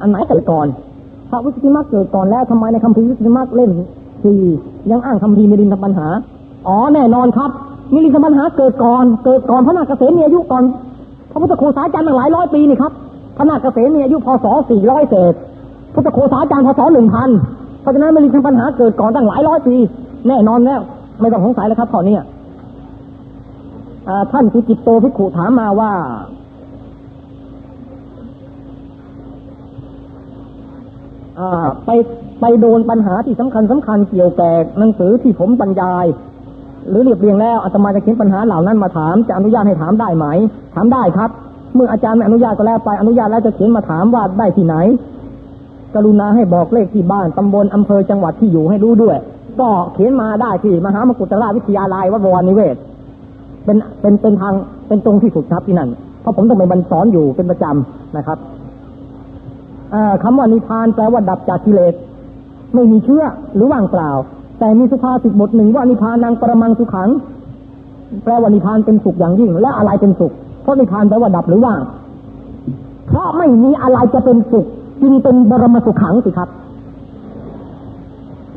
อันไหนเกิดก่อนพระวิสุทธิมรรคเกิดก่อนแล้วทำไมในคำพีวิสุทธิมรรคเล่มสี่ยังอ้างคำพีมิรินทปัญหา อ๋อแน่นอนครับมิรินทปัญหาเกิดก่อน เกิดก่อนพระนาคเกษมมีอายุก่อนพระพุทธโคสาจารย์หลายร้อยปีนี่ครับพระนาคเกษมมีอายุพศสี่ร้อยเศษพุทธโคสาจารย์พศหนึ่งพันเพราะฉะนั้นมิรินทปัญหาเกิดก่อนตั้งหลายร้อยปี แน่นอนแล้วไม่ต้องสงสัยแล้วครับข้อนี้ท่านสุจิตโตพิขุถามมาว่า ไปไปโดนปัญหาที่สำคัญสำคัญเกี่ยวแก่หนังสือที่ผมบรรยาย หรือเรียบเรียงแล้วอาตมาจะเขียนปัญหาเหล่านั้นมาถาม จะอนุญาตให้ถามได้ไหม ถามได้ครับ เมื่ออาจารย์ไม่อนุญาตก็แล้วไปอนุญาตแล้วจะเขียนมาถามว่าได้ที่ไหน กรุณาให้บอกเลขที่บ้านตำบลอำเภอจังหวัดที่อยู่ให้รู้ด้วย ก็เขียนมาได้ที่มหามกุฏราชวิทยาลัยวัดวรนิเวศ เป็นเป็นเป็นทางเป็นตรงที่สุดครับที่นั่นเพราะผมต้องไปบรรสอนอยู่เป็นประจำนะครับ คำว่านิพพานแปลว่าดับจากกิเลส ไม่มีเชื่อหรือว่างเปล่า แต่มีสุภาษิตบทหนึ่งว่านิพพานังประมังสุขัง แปลว่านิพพานเป็นสุขอย่างยิ่ง และอะไรเป็นสุข เพราะนิพพานแปลว่าดับหรือว่าง เพราะไม่มีอะไรจะเป็นสุขจึงเป็นบรมสุขังสิครับ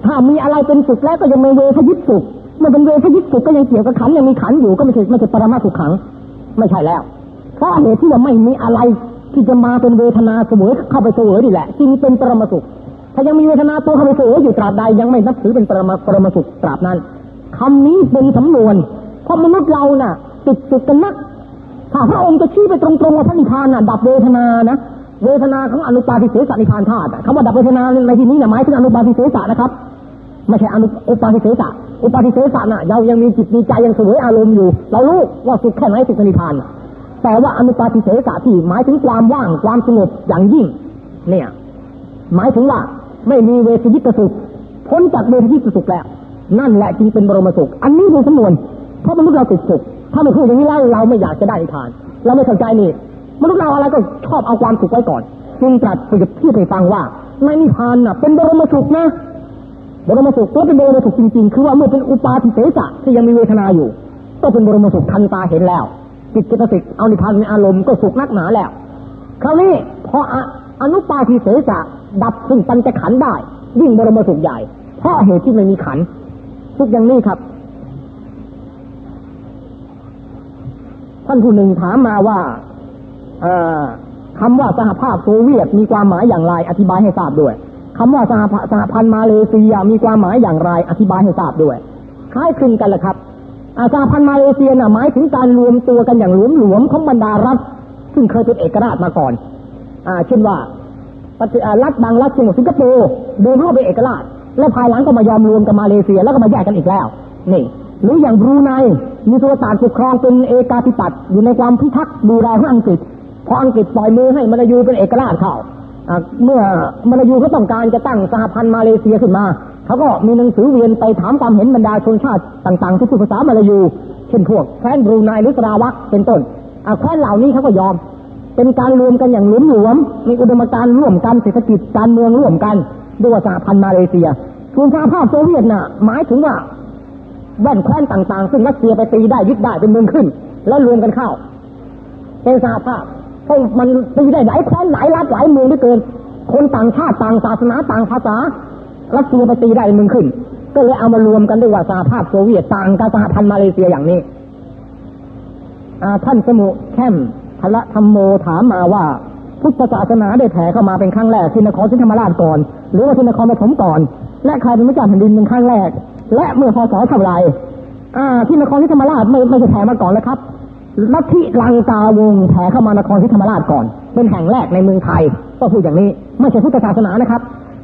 ถ้ามีอะไรเป็นสุขแล้วก็ยังไม่เวทยิตสุขเมื่อเป็นเวทยิตสุขก็ยังเกี่ยวกับขันยังมีขันอยู่ก็ไม่ใช่ไม่ใช่ปรมาสุขัง ไม่ใช่แล้ว เพราะเหตุที่ว่าไม่มีอะไร ที่จะมาเป็นเวทนาเสวยเข้าไปเสวยนี่แหละจึงเป็นปรมาสุข ถ้ายังมีเวทนาตัวเข้าไปเสวยอยู่ตราบใดยังไม่นับถือเป็นปรมาปรมาสุขตราบนั้นคำนี้เป็นสำนวน เพราะมนุษย์เราน่ะ ติดสุขกันนักถ้าพระองค์จะชี้ไปตรงๆว่าพระนิพพานน่ะดับเวทนานะเวทนาของอนุปาทิเสสนิพานธาตุคำว่าดับเวทนาในที่นี้หมายถึงอนุปาทิเสสนะครับไม่ใช่อนุอุปาทิเสสอุปาทิเสสน่ะเรายังมีจิตมีใจยังสวยอารมณ์อยู่ เรารู้ว่าสุขแค่ไหนสุขนิพพาน แต่ว่าอนุปาทิเสสะที่หมายถึงความว่างความสงบอย่างยิ่ง เนี่ย หมายถึงว่าไม่มีเวทียิตสุขพ้นจากเวทียิตสุขแล้ว นั่นแหละจึงเป็นบรมสุข อันนี้เป็นสมนวนเพราะมนุษย์เราติดสุข ถ้าไม่พูดอย่างนี้แล้วเราไม่อยากจะได้ทาน เราไม่เข้าใจนี่มนุษย์เราอะไรก็ชอบเอาความสุขไว้ก่อนจึงตรัสเปรียบเทียบให้ฟังว่าในนิพพานน่ะเป็นบรมสุขนะบรมสุขก็เป็นบรมสุขจริงๆ คือว่าเมื่อเป็นอุปาทิเสสะที่ยังมีเวทนาอยู่ ก็เป็นบรมสุขทันตาเห็นแล้ว จิตเจตสิกเอานิพพานในอารมณ์ก็สุขนักหนาแล้ว คราวนี้พออนุปาทิเสสะดับซึ่งปัญจขันได้ ยิ่งบรมสุขใหญ่ เพราะเหตุที่ไม่มีขันทุกอย่างนี้ครับ ท่านผู้หนึ่งถามมาว่าคำว่าสหภาพโซเวียตมีความหมายอย่างไร อธิบายให้ทราบด้วยคำว่าสหสหพันธ์มาเลเซียมีความหมายอย่างไร อธิบายให้ทราบด้วยคล้ายคลึงกันแหละครับ อาสาพันธ์มาเลเซียน่ะหมายถึงการรวมตัวกันอย่างหลวมหลวมของบรรดารัฐ ซึ่งเคยเป็นเอกราชมาก่อน อ่า เช่นว่ารัฐบางรัฐเช่นสิงคโปร์เดินเข้าไปเอกราช และภายหลังก็มายอมรวมกับมาเลเซียแล้วก็มาแยกกันอีกแล้ว นี่ หรืออย่างบรูไนมีตัวตารปกครองเป็นเอกาธิปัตย์อยู่ในความพิทักษ์ดูแลของอังกฤษพออังกฤษปล่อยมือให้มาลายูเป็นเอกราชเข้าเมื่อมาลายูเขาต้องการจะตั้งสหพันธ์มาเลเซียขึ้นมา เขาก็มีหนังสือเวียนไปถามความเห็นบรรดาชนชาติต่างๆ ที่พูดภาษามาลายู เช่นพวกแคว้นบรูไนหรือสราวักเป็นต้นแคว้นเหล่านี้เขาก็ยอม เป็นการรวมกันอย่างหลวมหลวมมีอุดมการณ์ร่วมกันเศรษฐกิจการเมืองร่วมกันด้วยสหพันธ์มาเลเซียส่วนสหภาพโซเวียตน่ะ หมายถึงว่าแว่นแคว้นต่างๆ ซึ่งรัสเซียไปตีได้ยึดได้เป็นเมืองขึ้น แล้วรวมกันเข้า เป็นสหภาพเพราะมันตีได้หลายแคว้นหลายรัฐหลายเมืองด้วยเกิน คนต่างชาติต่างศาสนาต่างภาษา รัสเซียไปตีได้มึงขึ้น ก็เลยเอามารวมกันด้วยว่าสหภาพโซเวียตต่างกับสหพันธ์มาเลเซียอย่างนี้ท่านสมุแคมพระธรรมโมถามมาว่า พุทธศาสนาได้แผ่เข้ามาเป็นครั้งแรกที่นครศรีธรรมราชก่อน หรือว่าที่นครปฐมก่อน และใครเป็นพระเจ้าแผ่นดินเป็นครั้งแรก และเมื่อพศเท่าไรที่นครศรีธรรมราชไม่ไม่ใช่แผ่มาก่อนแล้วครับลัทธิลังกาวงแผ่เข้ามานครศรีธรรมราชก่อน เป็นแห่งแรกในเมืองไทย ก็พูดอย่างนี้ ไม่ใช่พุทธศาสนานะครับ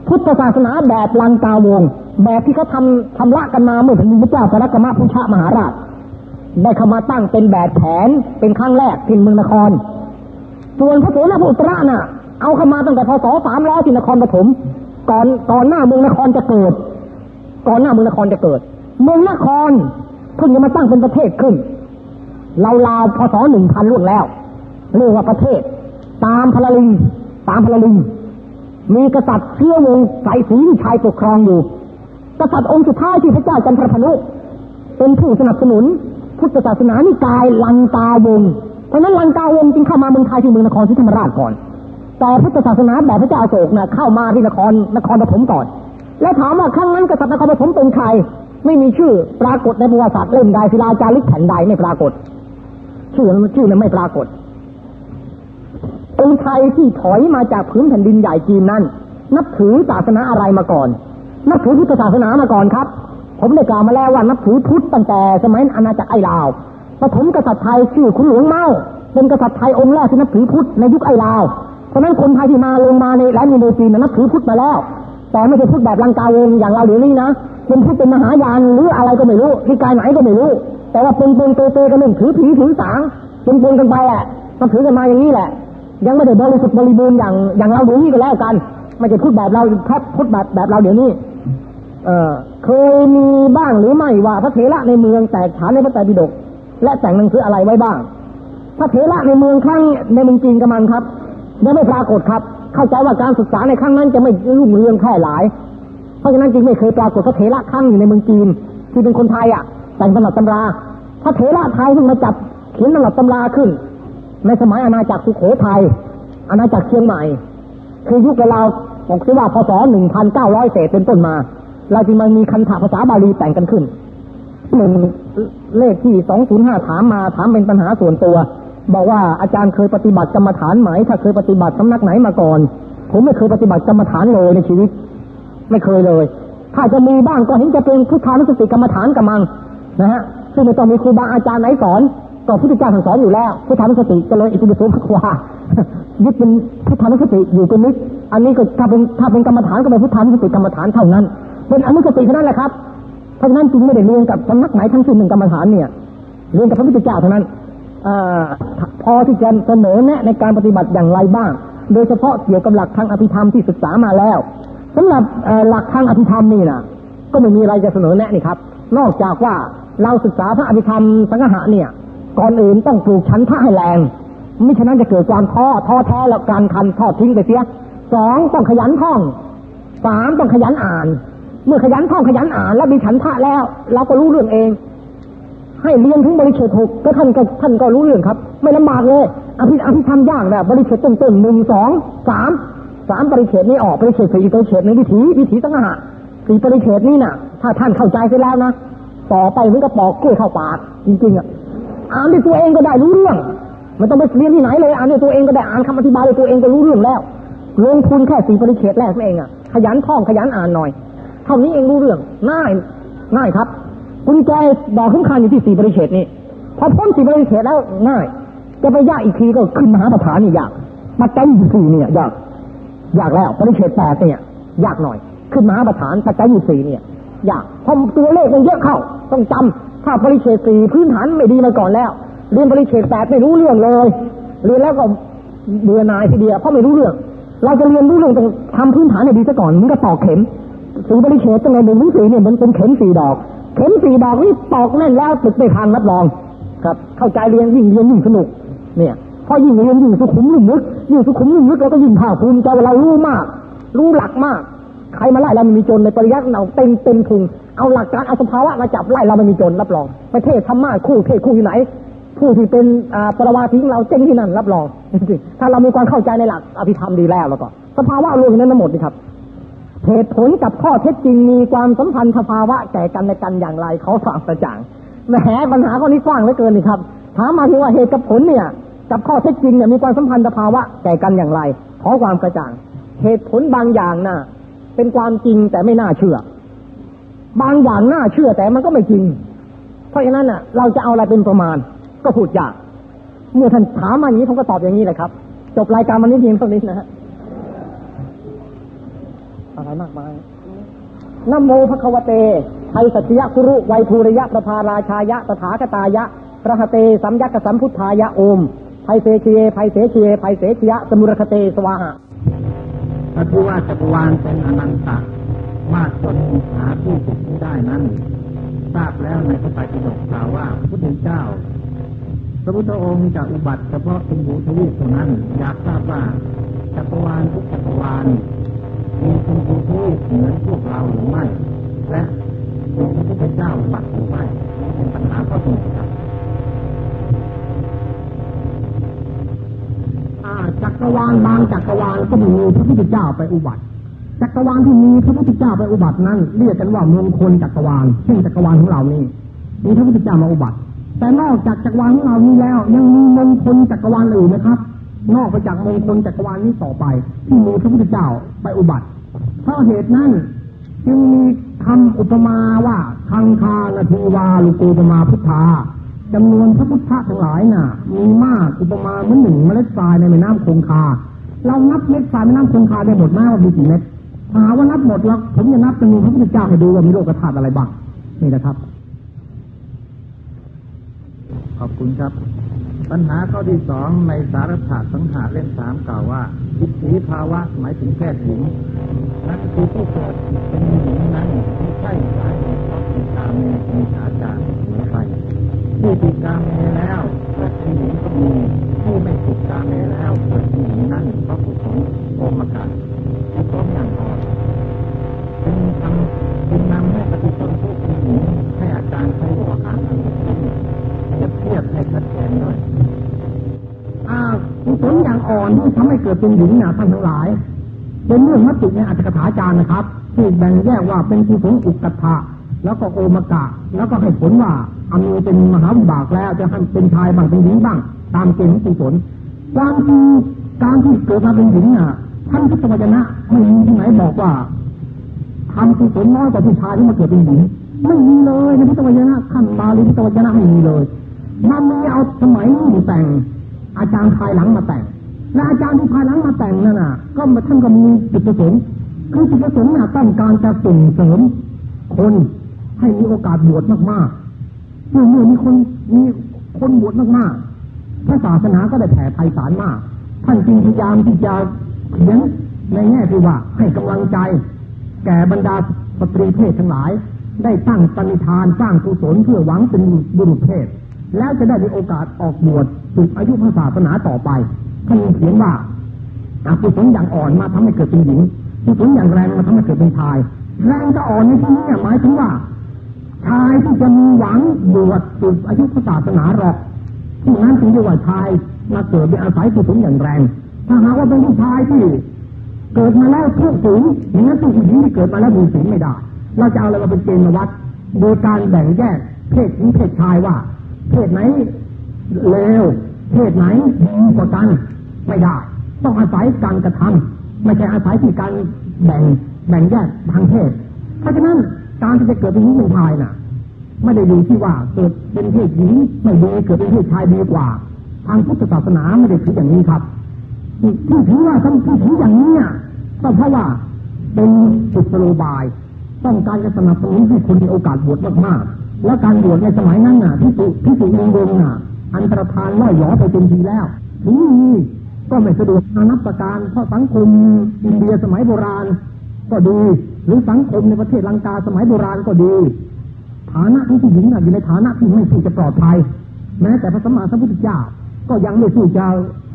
พุทธศาสนาแบบลังกาวง แบบที่เขาทำทำละกันมาเมื่อถึงพระเจ้าพระกมพุชามหาราช ได้เข้ามาตั้งเป็นแบบแผนเป็นครั้งแรกที่เมืองนคร ส่วนพระโสดาพุตระน่ะ เอาเข้ามาตั้งแต่พศสามร้อยที่นครปฐมก่อนก่อนหน้าเมืองนครจะเกิด ก่อนหน้าเมืองนครจะเกิด เมืองนครเพิ่งจะมาตั้งเป็นประเทศขึ้นเราลาวพศหนึ่งพันล่วงแล้ว เรียกว่าประเทศ ตามพลลิงตามพลลิง มีกษัตริย์เชื้อวงใส่สีชายปกครองอยู่ กษัตริย์องค์สุดท้ายที่พระเจ้าจันทรพนุเป็นผู้สนับสนุนพุทธศาสนานิกายลังกาวง เพราะนั้นลังกาวงจึงเข้ามาเมืองไทยที่เมืองนครศรีธรรมราชก่อน แต่พุทธศาสนาแบบพระเจ้าโศกนะ่ะเข้ามาที่นครนครปฐมก่อน แล้วถามว่าครั้งนั้นกษัตริย์นครปฐมเป็นใคร ไม่มีชื่อปรากฏในประวัติศาสตร์เล่มใดศิลาจารึกแผ่นใดไม่ปรากฏ ชื่อมันชื่อนั้นไม่ปรากฏ เป็นใครที่ถอยมาจากพื้นแผ่นดินใหญ่จีนนั้น นับถือศาสนาอะไรมาก่อน นับถือพุทธศาสนามาก่อนครับ ผมได้กล่าวมาแล้วว่านับถือพุทธตั้งแต่สมัยอาณาจักรไอ้ลาวปฐมกษัตริย์ไทยชื่อคุณหลวงเมาเป็นกษัตริย์ไทยองค์แรกที่นับถือพุทธในยุคไอ้ลาวเพราะนั้นคนไทยที่มาลงมาในแหลมอินโดจีนนับถือพุทธมาแล้วแต่ไม่ใช่พุทธแบบลังกาวงอย่างเราเดี๋ยวนี้นะเป็นพุทธเป็นมหายานหรืออะไรก็ไม่รู้ที่กายไหนก็ไม่รู้ แต่ว่าเป็นเป็นเตเตกันหนึ่งถือผีถือสางเป็นเป็นกันไปแหละนับถือกันมาอย่างนี้แหละ ยังไม่ได้บริสุทธิ์บริบูรณ์อย่างอย่างเราเดี๋ยวนี้ก็แล้วกัน ไม่ใช่พูดแบบเราแค่พูดแบบแบบเราเดี๋ยวนี้ เออเคยมีบ้างหรือไม่ว่าพระเถระในเมืองแตกฉานในพระไตรปิฎกและแต่งหนังสืออะไรไว้บ้าง พระเถระในเมืองครั้งในเมืองจีนกำมันครับยังไม่ปรากฏครับ เข้าใจว่าการศึกษาในครั้งนั้นจะไม่รุ่งเรืองแค่หลาย เพราะฉะนั้นจึงไม่เคยปรากฏพระเถระครั้งอยู่ในเมืองจีน ที่เป็นคนไทยอะแต่งตำรับตำราพระเถระไทยเพิ่งมาจับเขียนตำรับตำราขึ้น ในสมัยอาณาจักรสุโขทัยอาณาจักรเชียงใหม่ คือยุคเราบอกซิว่าพศหนึ่งพันเก้าร้อยเศษเป็นต้นมา เราจึงมามีคันถาภาษาบาลีแต่งกันขึ้นหนึ่งเลขที่สองศูนย์ห้าถามมาถามเป็นปัญหาส่วนตัว บอกว่าอาจารย์เคยปฏิบัติกรรมฐานไหม ถ้าเคยปฏิบัติสำนักไหนมาก่อน ผมไม่เคยปฏิบัติกรรมฐานเลยในชีวิต ไม่เคยเลย ถ้าจะมีบ้างก็เห็นจะเป็นพุทธานุสติกรรมฐานกำมังนะฮะซึ่งไม่ต้องมีครูบาอาจารย์ไหนสอน ก็พุทธเจ้าสอนอยู่แล้วพุทธานุสติเจริญอิติปิโสภควายึดเป็นพุทธานุสติอยู่เป็นนิดอันนี้ก็ถ้าเป็นถ้าเป็นกรรมฐานก็เป็นพุทธานุสติกรรมฐานเท่านั้น เป็นอนุสติเท่านั้นแหละครับเพราะฉะนั้นจึงไม่ได้เรียนกับสำนักไหนทั้งสิ้นหนึ่งกรรมฐานเนี่ยเรียนกับพระพุทธเจ้าเท่านั้นอพอที่จะเสนอแนะในการปฏิบัติอย่างไรบ้าง โดยเฉพาะเกี่ยวกับหลักทางอภิธรรมที่ศึกษามาแล้วสำหรับหลักทางอภิธรรมนี่นะก็ไม่มีอะไรจะเสนอแนะนี่ครับ นอกจากว่าเราศึกษาพระอภิธรรมสังหะเนี่ย ก่อนอื่นต้องปลูกชั้นพระให้แรงไม่ฉะนั้นจะเกิดความท้อท้อแท้แล้วการคันทอดทิ้งไปเสียสองต้องขยันท่องสามต้องขยันอ่าน เมื่อขยันท่องขยันอ่าน แล้วมีฉันทะแล้ว เราก็รู้เรื่องเอง ให้เรียนถึงบริเฉดหกก็ท่านก็ท่านก็รู้เรื่องครับ ไม่ลำบากเลยอภิอภิธรรมยากแบบริเฉดต้นต้นหนึ่งสองสามสามบริเฉดนี้ออกบริเฉดสี่บริเฉดในวิถีวิถีตั้งหาสี่บริเฉดนี้น่ะ ถ้าท่านเข้าใจไปแล้วนะต่อไปมันก็ปอกกล้วยเข้าปากจริงๆอะ อ่านด้วยตัวเองก็ได้รู้เรื่องมันต้องไปเรียนที่ไหนเลยอ่านด้วยตัวเองก็ได้อ่านคำอธิบายด้วยตัวเองก็รู้เรื่องแล้วลงทุนแค่สี่บริเฉดแรกนั่นเองอะขยันท่องขยันอ่านหน่อยเท่านี้เองรู้เรื่องง่ายง่ายครับกุญแจดอกสำคัญอยู่ที่สี่บริเฉดนี้พอพ้นสี่บริเฉดแล้วง่าย จะไปยากอีกทีก็ขึ้นมหาประธานนี่ยากมาเต็มสี่เนี่ยยากยากแล้วบริเฉดแปดเนี่ยยากหน่อย ขึ้นมหาประธานปัจจัยยี่สี่เนี่ยยากพอตัวเลขมันเยอะเข้า ต้องจำ ถ้าบริเฉดสี่พื้นฐานไม่ดีมาก่อนแล้ว เรียนบริเฉดแปดไม่รู้เรื่องเลย เรียนแล้วก็เบื่อหน่ายทีเดียวเพราะไม่รู้เรื่อง เราจะเรียนรู้เรื่องต้องทำพื้นฐานให้ดีซะก่อนมันก็ตอกเข็มสีบริเฉดจังเลยหนึ่งหรือสีเนี่ยมันเป็นเข็มสี่ดอก เข็มสี่ดอกนี่ตอกแน่นแล้วติดไปทางรับรอง ครับ เข้าใจเรียนยิ่งเรียนยิ่งสนุก เนี่ยพอยิ่งเรียนยิ่งสุขุมลุ่มลึกยิ่งสุขุมลุ่มลึกเราก็ยิ่งภาคภูมิใจว่าเรารู้มาก รู้หลักมาก ใครมาไล่เราไม่มีจนในปริยัติเราเต็มเต็มพุงเอาหลักการเอาสภาวะมาจับไล่เราไม่มีจนรับรอง ประเทศธรรมะคู่เทศคู่ที่ไหน ผู้ที่เป็นปรวาทิ้งเราเจ๊งที่นั่นรับรองจริงถ้าเรามีความเข้าใจในหลักอภิธรรมดีแล้วแล้วก็สภาวะรวมนั้นทั้งหมดนี่ครับเหตุผลกับข้อเท็จจริงมีความสัมพันธ์สภาวะแก่กันในกันอย่างไรเขาฝากกระจ่างแหมปัญหาข้อนี้กว้างเหลือเกินนี่ครับถามมาที่ว่าเหตุกับผลเนี่ย กับข้อเท็จจริงเนี่ยมีความสัมพันธ์สภาวะแก่กันอย่างไรขอความกระจ่าง เหตุผลบางอย่างน่ะ เป็นความจริงแต่ไม่น่าเชื่อ บางอย่างน่าเชื่อแต่มันก็ไม่จริง เพราะฉะนั้นน่ะ เราจะเอาอะไรเป็นประมาณ ก็พูดยาก เมื่อท่านถามมาอย่างนี้ผมก็ตอบอย่างนี้แหละครับ จบรายการวันนี้เพียงเท่านี้นะฮะอะไรมากมายนโมภควเตไทยสัจยคุรุไวภูริยะประภาราชายะตถาคตายะระหเตสัมยักสัมพุทธายะโอมไพเสเชยไพเสเชยไพเสชยะสมุรคเตสวาหะ พระที่ว่าจักรวาลเป็นอนันตะมากจนหาที่สุดไม่ได้นั้น ทราบแล้วในพระไตรปิฎกกล่าวว่าพระพุทธเจ้า พระพุทธองค์จะอุบัติเฉพาะเป็นบุทวีปเท่านั้น อยากทราบว่าจักรวาลทุกจักรวาลมีเป็นบุทวีปเหมือนพวกเราหรือไม่ และพระพุทธเจ้าอุบัติหรือไม่เป็นปัญหาข้อที่หนึ่งครับ จักรวาลบางจักรวาลก็มีพระพุทธเจ้าไปอุบัติจักรวาลที่มีพระพุทธเจ้าไปอุบัตินั้นเรียกกันว่ามงคลจักรวาลเช่นจักรวาลของเรานี่มีพระพุทธเจ้ามาอุบัติ แต่นอกจากจักรวาลของเรานี้แล้ว ยังมีมงคลจักรวาลอื่นนะครับ นอกไปจากมงคลจักรวาลนี้ต่อไป ที่มีพระพุทธเจ้าไปอุบัติเพราะเหตุนั้นจึงมีคำอุปมาว่าทังคานาทีวาลุกูปมาพุทธา จำนวนพระพุทธทั้งหลายน่ะ มีมากอุปมาเหมือนหนึ่งเมล็ดทรายในแม่น้ำคงคา เรานับเม็ดทรายแม่น้ำคงคาได้หมดไหมว่ามีกี่เม็ดหาว่านับหมดแล้วผมจะนับจำนวนพระพุทธเจ้าให้ดูว่ามีโลกธาตุอะไรบ้างนี่นะครับ ขอบคุณครับ ปัญหาข้อที่สองในสารถาสังหารเล่มสามกล่าวว่าอิทธิภาวะหมายถึงแพทย์หญิงนั่นคือผู้เกิดเป็นหญิงนั้นไม่ใช่สาเหตุเพราะติดตามมมีอาจารย์ ผู้ติดตามเมแล้วเกิดเป็นหญิงก็มีผู้ไม่ติดตามเมแล้วเกิดเป็นหญิงนั้นเพราะผู้สงโอมกันที่พร้อมอย่างอ่อนจึงทำจึงนำให้ปฏิชนผู้เป็นหญิงให้อาจารย์ใช้หัวการอันเป็นเทียบเทียบให้ชัดเจนด้วยอ่ากุศลอย่างอ่อนที่ทำให้เกิดเป็นหญิงนะท่านทั้งหลาย เป็นเรื่องมัตติในอัตถกถาจารย์นะครับที่แบ่งแยกว่าเป็นกุศลอุกกัฏฐะแล้วก็โอมกะ แล้วก็ให้ผลว่า อันนี้เป็นมหาบากแล้วจะให้เป็นชายบ้างเป็นหญิงบ้าง ตามเกณฑ์ของกุศลความจริงการที่เกิดมาเป็นหญิงน่ะท่านพุทธวจนะไม่มีที่ไหนบอกว่าทำกุศลน้อยกว่าผู้ชายที่มาเกิดเป็นหญิงไม่มีเลยในพุทธวจนะขั้นบาลีพุทธวจนะไม่มีเลยมันมีเอาสมัยนี้แต่ง อาจารย์ภายหลังมาแต่งและอาจารย์ที่ภายหลังมาแต่งนั่นน่ะ ก็มาท่านก็มีจุดประสงค์คือจุดประสงค์น่ะต้องการจะส่งเสริมคนให้มีโอกาสบวชมากๆ เมื่อเมื่อมีคนมีคนบวชมากๆพระศาสนาก็ได้แผ่ไพศาลมาก ท่านจึงพยายามที่จะเขียนในแง่ที่ว่าให้กำลังใจ แก่บรรดาสตรีเพศทั้งหลาย ได้ตั้งปณิธานสร้างกุศลเพื่อหวังเป็นบุรุษเพศ แล้วจะได้มีโอกาสออกบวชสืบอายุพระศาสนาต่อไปท่านเขียนว่าอากุศลอย่างอ่อนมาทำให้เกิดเป็นหญิงกุศลอย่างแรงมาทำให้เกิดเป็นชาย แรงก็อ่อนในที่นี้หมายถึงว่า ชายที่จะมีหวังบวชสืบอายุพระศาสนาหรอกผู้นั้นจึงเรียกว่าชายมาเกิดโดยอาศัยกุศลอย่างแรงถ้าหากว่าเป็นผู้ชายที่เกิดมาแล้วทุกสูงอย่างนั้นผู้หญิงที่เกิดมาแล้วมีศีลไม่ได้ เราจะเอาอะไรมาเป็นเกณฑ์มาวัดโดยการแบ่งแยก เพศหญิงเพศชายว่า เพศไหนเลวเพศไหนดีกว่ากันไม่ได้ ต้องอาศัยการกระทำไม่ใช่อาศัยที่การแบ่งแบ่งแยกทางเพศ เพราะฉะนั้น การที่จะเกิดเป็นหญิงเป็นชายน่ะ ไม่ได้ดูที่ว่าเกิดเป็นเพศหญิงไม่ดีเกิดเป็นเพศชายดีกว่า ทางพุทธศาสนาไม่ได้ถืออย่างนี้ครับที่ถือว่าท่านที่ถืออย่างนี้ก็เพราะว่าเป็นจุดสโลบาย ต้องการจะสนับสนุนให้คนมีโอกาสบวชมากๆ และการบวชในสมัยนั้นน่ะที่สุที่สุนิงวงน่ะ อันตรธานล่อยหลอไปเต็มทีแล้วถึงนี้ก็ไม่สะดวกนานับประการเพราะสังคมอินเดียสมัยโบราณ ก็ดี หรือสังคมในประเทศลังกาสมัยโบราณก็ดี ฐานะของผู้หญิงอยู่ในฐานะที่ไม่สู้จะปลอดภัย แม้แต่พระสัมมาสัมพุทธเจ้าก็ยังไม่สู้จะ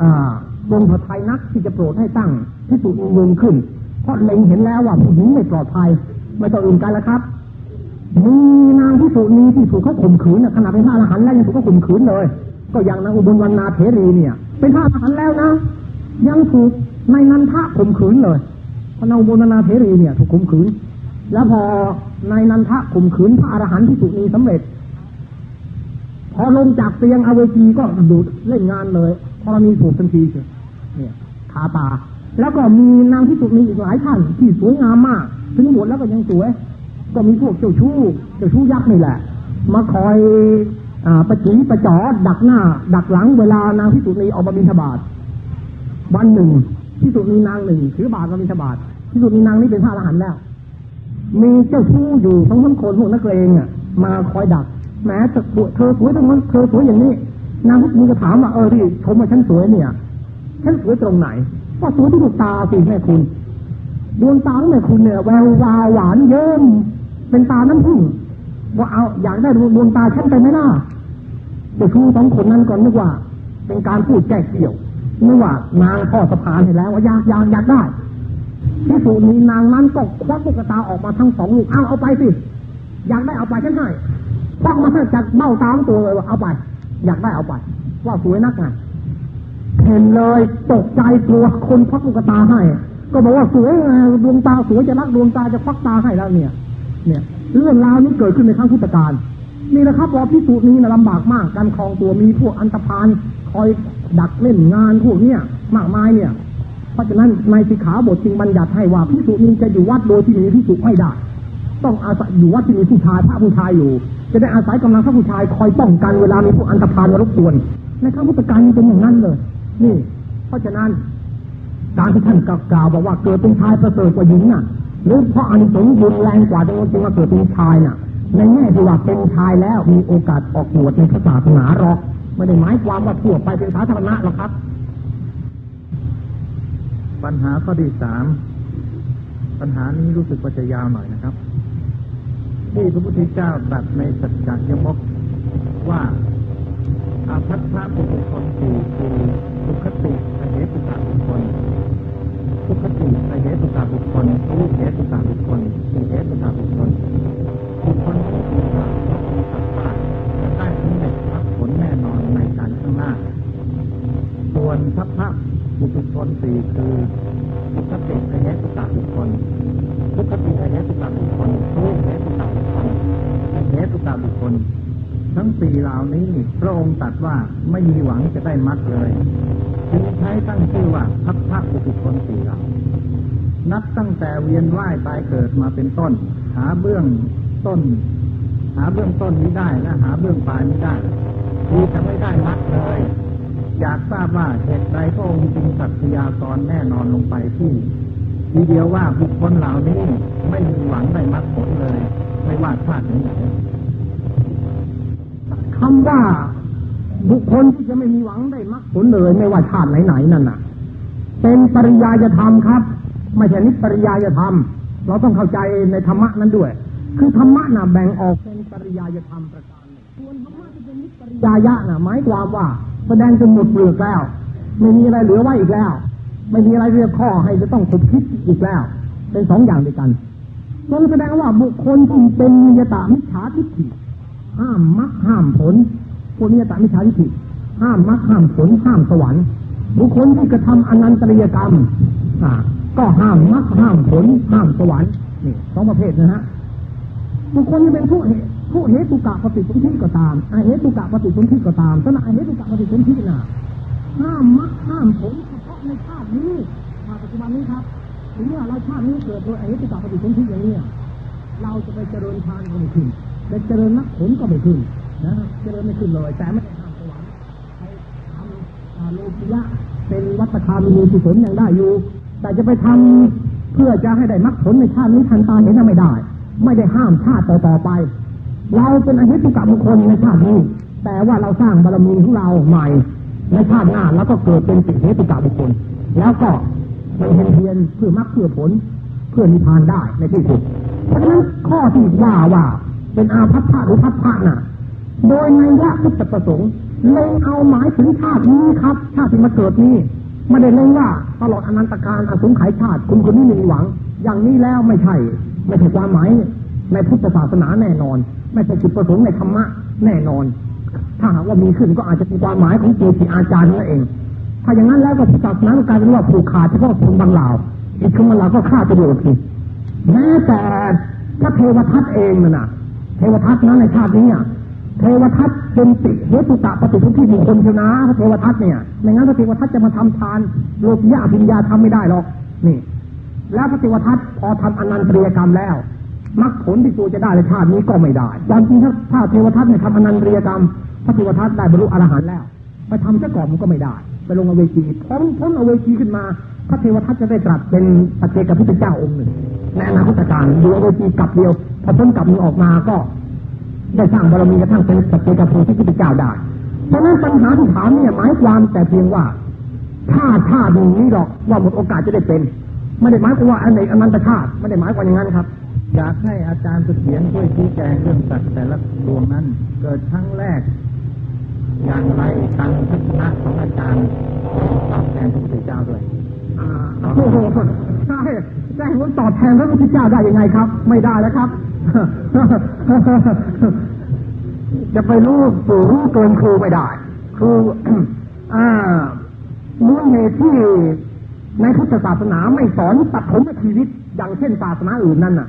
อ่าทรงพระทัยนักที่จะโปรดให้ตั้งที่สุนิงขึ้น เพราะเล็งเห็นแล้วว่าผู้หญิงไม่ปลอดภัย ไม่ต้องอื่นกันแล้วครับ มีนางที่สุนีที่ถูกเขาข่มขืนนะขนาดเป็นพระอรหันต์แล้วยังถูกเขาข่มขืนเลย ก็อย่างนางอุบลวรรณาเถรีเนี่ย เป็นพระอรหันต์แล้วนะ ยังถูกในนันทะข่มขืนเลย นางอุบลวรรณาเถรีเนี่ย ถูกข่มขืน แล้วพอในนันทะข่มขืนพระอรหันต์ที่สุนีสำเร็จ พอลงจากเตียงอเวจีก็ดูดเล่นงานเลยพอมีถูกทันทีเนี่ยคาตา แล้วก็มีนางที่สุดมีอีกหลายท่านที่สวยงามมาก ถึงบวชแล้วก็ยังสวย ก็มีพวกเจ้าชู้เจ้าชู้ยักษ์นี่แหละ มาคอยอ่าประจีประจอดักหน้า ดักหลังเวลานางที่สุดนี้ออกมาบิณฑบาตวันหนึ่งที่สุดมีนางหนึ่งถือบาตรมาบิณฑบาต ที่สุดมีนางนี้เป็นพระอรหันต์แล้ว มีเจ้าชู้อยู่ทั้งทั้งคนพวกนักเลงอะ มาคอยดัก แม้จะสวยเธอสวยตรงนั้นเธอสวยอย่างนี้ นางมีก็ถามว่าเออที่ชมว่าฉันสวยเนี่ยฉันสวยตรงไหนว่าสวยที่ดวงตาสิแม่คุณ ดวงตาของแม่คุณเนี่ยแวววาวหวานเยิ้มเป็นตาน้ำผึ้งว่าเอาอยากได้ดวงตาฉันไปไหมล่ะเด็กครูสองคนนั้นก่อนนึกว่า เป็นการพูดแก้เกี่ยวนึกว่านางพ่อสะพานให้แล้วว่าอยากอยากอยากได้ ที่สุดนี้นางนั้นก็ควักลูกตาออกมาทั้งสองลูกเอาเอาไปสิ อยากได้เอาไปฉันให้ควักมาจากเบ้าตาของตัวเลยว่าเอาไป อยากได้เอาไป ว่าสวยนักไงเห็นเลยตกใจกลัวคนควักลูกตาให้ ก็บอกว่าสวยดวงตาสวยจะรักดวงตาจะควักตาให้แล้วเนี่ย เนี่ย เรื่องราวนี้เกิดขึ้นในครั้งพุทธกาลนี่แหละครับว่าพิสูจน์นี้นะลำบากมากการคลองตัวมีพวกอันตพานคอยดักเล่นงานพวกเนี้ยมากมายเนี่ย เพราะฉะนั้นในสิกขาบทจึงบัญญัติให้ว่าพิสูจน์นี้จะอยู่วัดโดยที่มีพิสูจน์ไม่ได้ ต้องอาศัยอยู่วัดที่มีผู้ชายพระผู้ชายอยู่ จะได้อาศัยกำลังพระผู้ชายคอยป้องกันเวลามีพวกอันตพานมารบกวนในครั้งพุทธกาลเป็นอย่างนั้นเลย นี่ เพราะฉะนั้นการที่ท่านกล่าวบอกว่าเกิดเป็นชายประเสริฐกว่าหญิงน่ะหรือเพราะอานิสงส์รุนแรงกว่าจึงจึงมาเกิดเป็นชายน่ะ ในแง่ที่ว่าเป็นชายแล้วมีโอกาสออกบวชในศาสนาหรอกไม่ได้หมายความว่าทั่วไปเป็นสาธารณะหรอกครับ ปัญหาข้อที่สามปัญหานี้รู้สึกว่าจะยาวหน่อยนะครับ ที่พระพุทธเจ้าตรัสในสัจจยมกว่าอาภัพพระปุถุชนสี่คือสุขติอเหตุตาบุคคลสุขติอเหตุตาบุคคลวิเหตุตาบุคคลมีเหตุตาบุคคลบุคคลที่มีความสัมพันธ์จะได้สำเร็จผลแน่นอนในการข้างหน้า ส่วนทัพพระ บุตุชนสี่คือสุขติอเหตุตาบุคคลสุขติอเหตุตาบุคคลวิเหตุตาบุคคลเหตุตาบุคคล ทั้งสี่เหล่านี้พระองค์ตรัสว่าไม่มีหวังจะได้มรรคเลยจึงใช้ตั้งชื่อว่าพัพพะบุตุชนสี่เหล่านับตั้งแต่เวียนว่ายตายเกิดมาเป็นต้น หาเบื้องต้น หาเบื้องต้นนี้ได้และหาเบื้องปลายนี้ได้ที่จะไม่ได้มรรคเลย อยากทราบว่าเหตุใดพระองค์จึงสัตยากรแน่นอนลงไปที่ทีเดียวว่าบุคคลเหล่านี้ไม่มีหวังได้มรรคผลเลย ไม่ว่าชาติไหนคำว่าบุคคลที่จะไม่มีหวังได้มรรคผลเลย ไม่ว่าชาติไหนๆนั่นน่ะ เป็นปริยายธรรมครับ ไม่ใช่นิปริยายธรรม เราต้องเข้าใจในธรรมะนั้นด้วย คือธรรมะน่ะแบ่งออกเป็นปริยายธรรมประการหนึ่งส่วนธรรมะที่เป็นนิปริยายะน่ะหมายความว่า แสดงจนหมดเปลือกแล้ว ไม่มีอะไรเหลือไว้อีกแล้ว ไม่มีอะไรเรียกข้อให้จะต้องขุดคิดอีกแล้ว เป็นสองอย่างด้วยกันจนแสดงว่าบุคคลที่เป็นนิยตามิจฉาทิฏฐิห้ามมรรคห้ามผลพวกนี้ตามิจฉาทิฏฐิห้ามมรรคห้ามผลห้ามสวรรค์ บุคคลที่กระทำอนันตริยกรรมก็ห้ามมรรคห้ามผลห้ามสวรรค์นี่สองประเภทนะฮะบุคคลที่เป็นผู้เหตุ ผู้เหตุกะปฏิสนธิก็ตามอาเหตุกะปฏิสนธิก็ตามสนะอาเหตุกะปฏิสนธิน่ะห้ามมรรคห้ามผลเฉพาะในชาตินี้ชาติปัจจุบันนี้ครับถึงว่าเราชาตินี้เกิดโดยอาเหตุกะปฏิสนธิอย่างนี้เราจะไปเจริญทานก็ไม่ขึ้นไปเจริญมรรคผลก็ไม่ขึ้นนะเจริญไม่ขึ้นเลยแต่ไม่ได้ห้ามสวรรค์ไปทำโลกิยะเป็นวัตคามินีกุศลยังได้อยู่ แต่จะไปทำเพื่อจะให้ได้มรรคผลในชาตินี้ทันตาเห็นน่ะไม่ได้ ไม่ได้ห้ามชาติต่อๆไป เราเป็นอหิตุกรรมคนในชาตินี้ แต่ว่าเราสร้างบารมีของเราใหม่ ในชาติหน้าแล้วก็เกิดเป็นสิเหตุกรรมคนแล้วก็ไปเห็นเพียนเพื่อมรรคเพื่อผลเพื่อนิพพานได้ในที่สุด เพราะฉะนั้นข้อที่ว่าว่าเป็นอาภัพพะหรือพัพพะน่ะ โดยในยะพุทธประสงค์เล็งเอาหมายถึงชาตินี้ครับ ชาติที่มาเกิดนี้ไม่ได้เล็งว่าตลอดอนันตการอสงไขยชาติ คุณคนนี้มีหวัง อย่างนี้แล้วไม่ใช่ ไม่ใช่ความหมายในพุทธศาสนาแน่นอน ไม่ใช่จุดประสงค์ในธรรมะแน่นอน ถ้าหากว่ามีขึ้นก็อาจจะเป็นความหมายของเจติอาจารย์นั่นเอง ถ้าอย่างนั้นแล้วก็พุทธศาสนาก็กลายเป็นว่าผูกขาดเฉพาะคนบางเหล่าอีกคนบางเหล่าก็ฆ่าประโยชน์สิแม้แต่พระเทวทัตเองน่ะนะเทวทัตนั้นในชาตินี้อะเทวทัตเป็นติเหตุตะปฏิทุที่บุคคลชนะพระเทวทัตเนี่ยไม่งั้นพระเทวทัตจะมาทำทานโลกยะปิญญาทำไม่ได้หรอกนี่ แล้วพระเทวทัตพอทำอนันตริยกรรมแล้ว มรรคผลที่ตัวจะได้ในชาตินี้ก็ไม่ได้ตอนจริงถ้าถ้าเทวทัตเนี่ยทำอนันตริยกรรมพระเทวทัตได้บรรลุอรหันต์แล้ว ไปทำซะก่อนมันก็ไม่ได้ ไปลงอเวจีพ้นพ้นอเวจีขึ้นมา พระเทวทัตจะได้ตรัสเป็นปัจเจกพุทธเจ้าองค์หนึ่งในอนาคตการดูอเวจีกลับเดียวพอพ้นกลับนี้ออกมาก็ได้สร้างบารมีกระทั่งเป็นปัจเจกพุทธพุทธเจ้าได้เพราะนั้นปัญหาที่ถามเนี่ยหมายความแต่เพียงว่าถ้าชาตินี้หรอกว่าหมดโอกาสจะได้เป็น ไม่ได้หมายความว่าอันไหนอนันตชาติไม่ได้หมายความอย่างนั้นครับ อยากให้อาจารย์เสถียรช่วยชี้แจงเรื่องสัตว์แต่ละดวงนั้น เกิดครั้งแรก อย่างไรตามทัศนะของอาจารย์ตอบแทนพระพุทธเจ้าด้วยอ่าโอ้โหใช่ใช่ผมตอบแทนพระพุทธเจ้าได้ยังไงครับ ไม่ได้แล้วครับ จะไปรู้ปู่รู้เกินครูไม่ได้คืออ่ามูลเหตุที่ในพุทธศาสนาไม่สอนปฐมชีวิต อย่างเช่นศาสนาอื่นนั่นน่ะ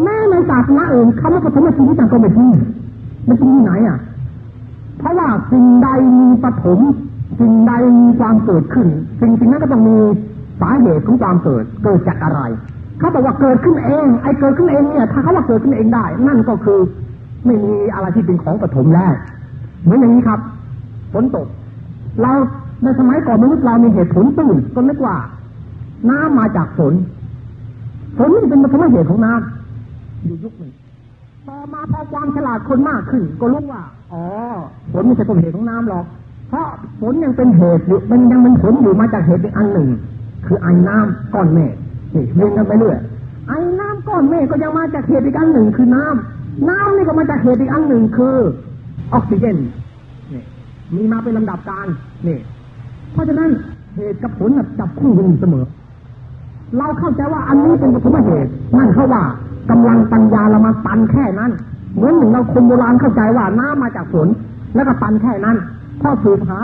แม้ในศาสนาอื่นคำว่าปฐมชีวิตก็ไม่มีมันจะมีไหนอะ เพราะว่าสิ่งใดมีปฐมสิ่งใดมีความเกิดขึ้น สิ่งสิ่งนั้นก็ต้องมีสาเหตุของความเกิด เกิดจากอะไร เขาบอกว่าเกิดขึ้นเอง ไอ้เกิดขึ้นเองเนี่ย ถ้าเขาว่าเกิดขึ้นเองได้ นั่นก็คือไม่มีอะไรที่เป็นของปฐมแล้วเหมือนอย่างนี้ครับฝนตก เราในสมัยก่อนมนุษย์เรามีเหตุผลตื่นก็นึกว่า น้ำมาจากฝนฝนนี่เป็นปฐมเหตุของน้ำ อยู่ยุคหนึ่งต่อมาพอความฉลาดคนมากขึ้น ก็รู้ว่า อ๋อฝนไม่ใช่ต้นเหตุของน้ำหรอก เพราะฝนยังเป็นเหตุอยู่มันยังเป็นผลอยู่มาจากเหตุอีกอันหนึ่ง คือไอ้น้ำก้อนเมฆนี่เรียนกันไปเรื่อยไอ้น้ำก้อนเมฆก็ยังมาจากเหตุอีกอันหนึ่ง คือน้ำน้ำนี่ก็มาจากเหตุอีกอันหนึ่งคือ ออกซิเจนนี่มีมาเป็นลำดับการนี่ เพราะฉะนั้นเหตุกับผลจับคู่กันเสมอ เราเข้าใจว่าอันนี้เป็นปฐมเหตุนั่นเขาว่า กำลังปัญญาเรามาตันแค่นั้น เหมือนหนึ่งเราคนโบราณเข้าใจว่าน้ำมาจากฝนแล้วก็ตันแค่นั้นพอสืบหา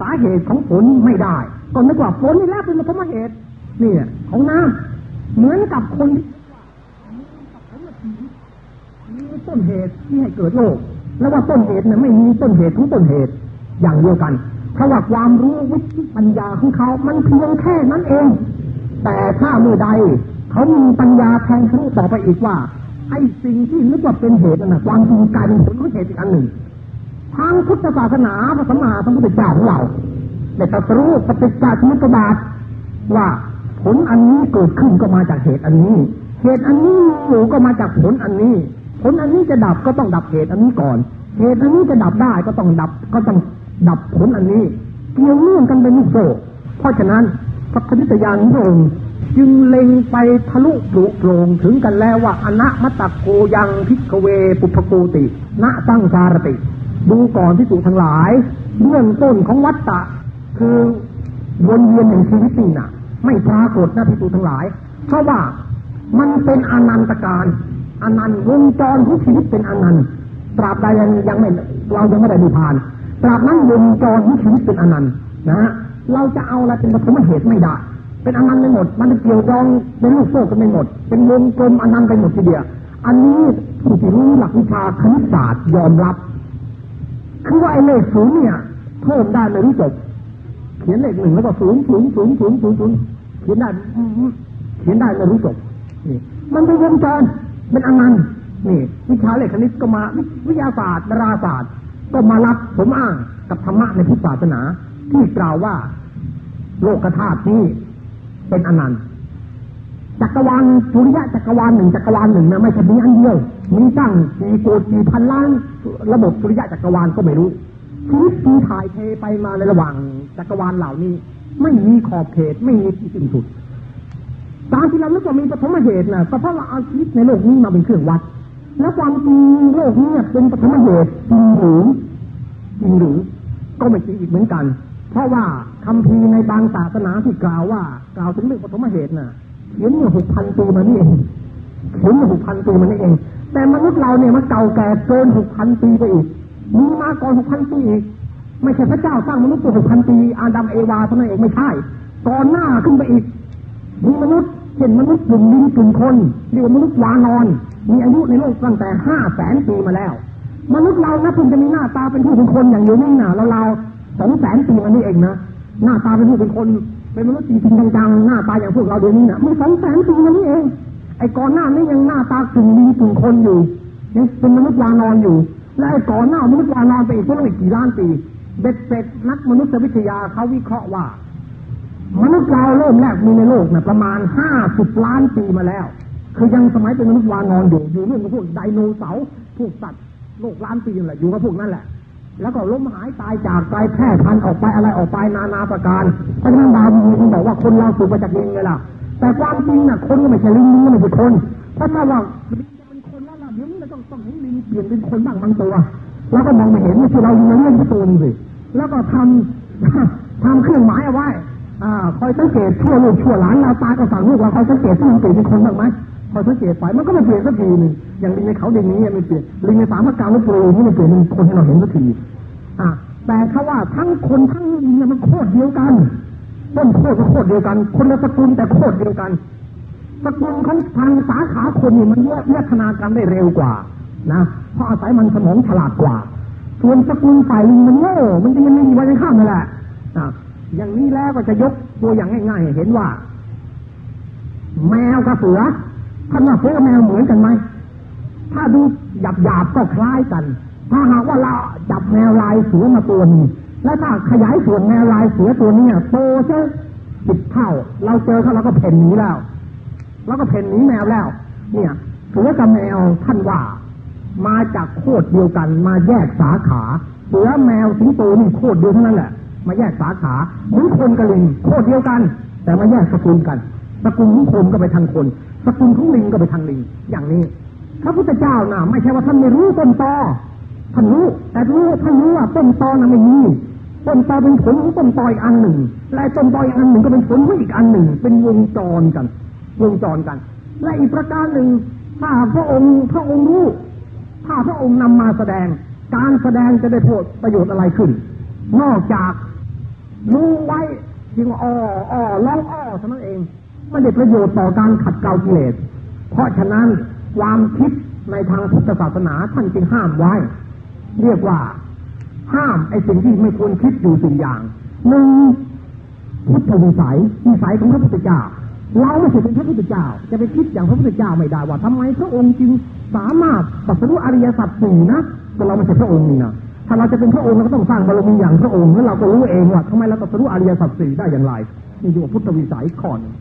สาเหตุของฝนไม่ได้ก็นึกว่าฝนนี่แหละเป็นปฐมเหตุนี่ของน้ำเหมือนกับคนที่มีต้นเหตุที่ให้เกิดโลก แล้วว่าต้นเหตุเนี่ยไม่มีต้นเหตุของต้นเหตุอย่างเดียวกันเพราะว่าความรู้วิธีปัญญาของเขา มันเพียงแค่นั้นเอง แต่ถ้าเมื่อใด เขามีปัญญาแทงทะลุต่อไปอีกว่า ไอ้สิ่งที่นึกว่าเป็นเหตุน่ะความจริงกลายเป็นผลของเหตุอีกอันหนึ่ง ทางพุทธศาสนาพระสัมมาสัมพุทธเจ้าของเราได้ตรัสรู้ปฏิจจสมุปบาทว่าผลอันนี้เกิดขึ้นก็มาจากเหตุอันนี้ เหตุอันนี้อยู่ก็มาจากผลอันนี้ ผลอันนี้จะดับก็ต้องดับเหตุอันนี้ก่อน เหตุอันนี้จะดับได้ก็ต้องดับก็ต้องดับผลอันนี้เกี่ยวเนื่องกันเป็นลูกโซ่เพราะฉะนั้นพระคณิตยานของพระองค์ จึงเล็งไปทะลุปลุโปรงถึงกันแล้วว่าอนะมะตะโกยังพิกเวปุพโกติ ณตั้งสารติ ดูก่อนที่สุทั้งหลายเบื้องต้นของวัฏฏะคือวนเวียนแห่งชีวิตนี่นะไม่ปรากฏนะพิสูจทั้งหลาย เพราะว่ามันเป็นอนันตการอนันต์วงจรของชีวิตเป็นอนันต์ตราบใดยังยังไม่เรายังไม่ได้ดูผ่านตราบนั้นวงจรของชีวิตเป็นอนันต์นะฮะเราจะเอาอะไรเป็นปฐมเหตุไม่ได้ เป็นอนันต์ไปหมด มันเป็นเกี่ยวดองเป็นลูกโซ่กันไปหมด เป็นวงกลมอนันต์ไปหมดทีเดียวอันนี้ผู้ที่รู้หลักวิชาคณิตศาสตร์ยอมรับ คือว่าไอ้เลขศูนย์เนี่ยเพิ่มได้ไม่รู้จบเขียนเลขหนึ่งแล้วก็ศูนย์ศูนย์ศูนย์ศูนย์ศูนย์ศูนย์เขียนได้เขียนได้ไม่รู้จบนี่มันเป็นวงจรเป็นอนันต์นี่วิชาเลขคณิตก็มาวิทยาศาสตร์ดาราศาสตร์ ก็มารับผมอ้างกับธรรมะในพุทธศาสนา ที่กล่าวว่า โลกธาตุนี้ เป็นอนันต์จักรวาลสุริยะจักรวาลหนึ่งจักรวาลหนึ่งนะไม่ใช่มีอันเดียวมีตั้งกี่โกดกี่พันล้าน ระบบสุริยะจักรวาลก็ไม่รู้ชีวิตที่ถ่ายเทไปมาในระหว่างจักรวาลเหล่านี้ ไม่มีขอบเขตไม่มีที่สิ้นสุดตามที่เรานึกว่ามีปฐมเหตุนะก็เพราะเราเอาชีวิตในโลกนี้มาเป็นเครื่องวัด แล้วความจริงโลกนี้เป็นปฐมเหตุจริงหรือจริงหรือก็ไม่จริงอีกเหมือนกัน เพราะว่า คำพีในบางศาสนาที่กล่าวว่ากล่าวถึงเรื่องปฐมเหตุน่ะเขียนเมื่อหกพันปีมานี่เองเขียนเมื่อหกพันปีมานี่เอง แต่มนุษย์เราเนี่ยมันเก่าแก่เกินหกพันปีไปอีกมีมาก่อนหกพันปีอีกไม่ใช่พระเจ้าสร้างมนุษย์ตัวหกพันปี อาดัมเอวาเท่านั้นเองไม่ใช่ก่อนหน้าขึ้นไปอีก มีมนุษย์เช่นมนุษย์กลุ่มลิงกลุ่มคนเรียกว่ามนุษย์วานอน มีอายุในโลกตั้งแต่ห้าแสนปีมาแล้ว มนุษย์เรานะเพิ่งจะมีหน้าตาเป็นผู้เป็นคนอย่างอยู่นี่นะเราเราสองแสนปีมานี่เองนะ หน้าตาเป็นผู้เป็นคน เป็นมนุษย์จริงจังๆหน้าตาอย่างพวกเราเดี๋ยวนี้นะไม่สองแสนปีมานี่เองไอ้ก่อนหน้านี้ยังหน้าตากึ่งลิงกึ่งคนอยู่ยังเป็นมนุษย์วานอนอยู่ และไอ้ก่อนหน้ามนุษย์วานอนไปอีกเพิ่งอีกกี่ล้านปีเบ็ดเสร็จนักมนุษยวิทยาเขาวิเคราะห์ว่า มนุษย์เราเริ่มแรกมีในโลกนะประมาณห้าสิบล้านปีมาแล้ว คือยังสมัยเป็นมนุษย์วานอนอยู่อยู่เรื่องพวกไดโนเสาร์พวกสัตว์โลกล้านปีนั่นแหละอยู่กับพวกนั่นแหละ แล้วก็ล้มหายตายจากไปแพร่พันออกไปอะไรออกไปนานาประการเพราะฉะนั้นดาวินบอกว่าคนเราสูงมาจากลิงไงล่ะ แต่ความจริงน่ะคนก็ไม่ใช่ลิงลิงไม่ใช่คนเพราะถ้าว่าลิงจะเป็นคนแล้วล่ะเดี๋ยวมันต้องต้องให้ลิงเปลี่ยนเป็นคนบ้างบางตัว แล้วก็มองไม่เห็นว่าที่เราอยู่ในเรื่องที่ตัวนึงสิแล้วก็ทำทำเครื่องหมายเอาไว้อ่าคอยสังเกตชั่วลูกชั่วหลานเราตายก็สั่งลูกเราคอยสังเกตที่มันเปลี่ยนเป็นคนบ้างไหม อยสังเกตไปมันก็ไม่เปลี่ยนสักทีหนึ่งอย่างลิงในเขาดินนี้ไม่เปลี่ยนลิงในสามพระกลางลบบุรีนี่ไม่เปลี่ยนเป็นคนให้เราเห็นสักทีอ่าแต่เขาว่าทั้งคนทั้งลิงมันโคตรเดียวกันต้นโคตรก็โคตรเดียวกัน คนละสกุลแต่โคตรเดียวกันสกุลของทางสาขาคนนี่มันแยกแยกนาการได้เร็วกว่านะเพราะอาศัยมันสมองฉลาดกว่า ส่วนสกุลฝ่ายลิงมันโง่มันจะยังไม่มีวันข้ามนั่นแหละอย่างนี้แล้วก็จะยกตัวอย่างง่ายๆเห็นว่า แมวกับเสือ ท่านว่าเสือแมวเหมือนกันไหมถ้าดูหยาบหยาบก็คล้ายกัน ถ้าหากว่าเราจับแมวลายเสือมาตัวนึงแล้วถ้าขยายส่วนแมวลายเสือตัวนี้โตซะสิบเท่า เราเจอเขาเราก็เพ่นหนีแล้วเราก็เพ่นหนีแมวแล้ว เนี่ยเสือกับแมวท่านว่า มาจากโคตรเดียวกัน มาแยกสาขาเสือแมวสิงโตนี่โคตรเดียวเท่านั้นแหละมาแยกสาขาเหมือนคนกับลิงโคตรเดียวกัน แต่มาแยกสกุลกัน สกุลของคนก็ไปทางคน สกุลของลิงก็ไปทางลิง อย่างนี้ พระพุทธเจ้าน่ะไม่ใช่ว่าท่านไม่รู้ต้นตอท่านรู้ แต่รู้ท่านรู้ว่าต้นตอน่ะไม่มีต้นตอเป็นผลของต้นตออีกอันหนึ่งและต้นตออีกอันหนึ่งก็เป็นผลของอีกอันหนึ่ง เป็นวงจรกัน วงจรกัน และอีกประการหนึ่งถ้าพระองค์พระองค์รู้ ถ้าพระองค์นำมาแสดง การแสดงจะได้ผลประโยชน์อะไรขึ้น นอกจากรู้ไว้จึงอ้ออ้อร้องอ้อเท่านั้นเอง ไม่ได้ประโยชน์ต่อการขัดเกลากิเลส เพราะฉะนั้นความคิดในทางพุทธศาสนาท่านจึงห้ามไว้ เรียกว่าห้ามไอ้สิ่งที่ไม่ควรคิดอยู่สิ่งอย่างหนึ่งพุทธวิสัยวิสัยของพระพุทธเจ้า เราไม่ใช่เป็นพระพุทธเจ้า จะไปคิดอย่างพระพุทธเจ้าไม่ได้ว่าทำไมพระองค์จึงสามารถตัดสู้อริยสัจสี่นะแต่เราไม่ใช่พระองค์นี่นะถ้าเราจะเป็นพระองค์เราก็ต้องสร้างบารมีอย่างพระองค์แล้วเราก็รู้เองว่าทำไมเราตัดสู้อริยสัจสี่ได้อย่างไรนี่อยู่พุทธวิสัยข้อนึง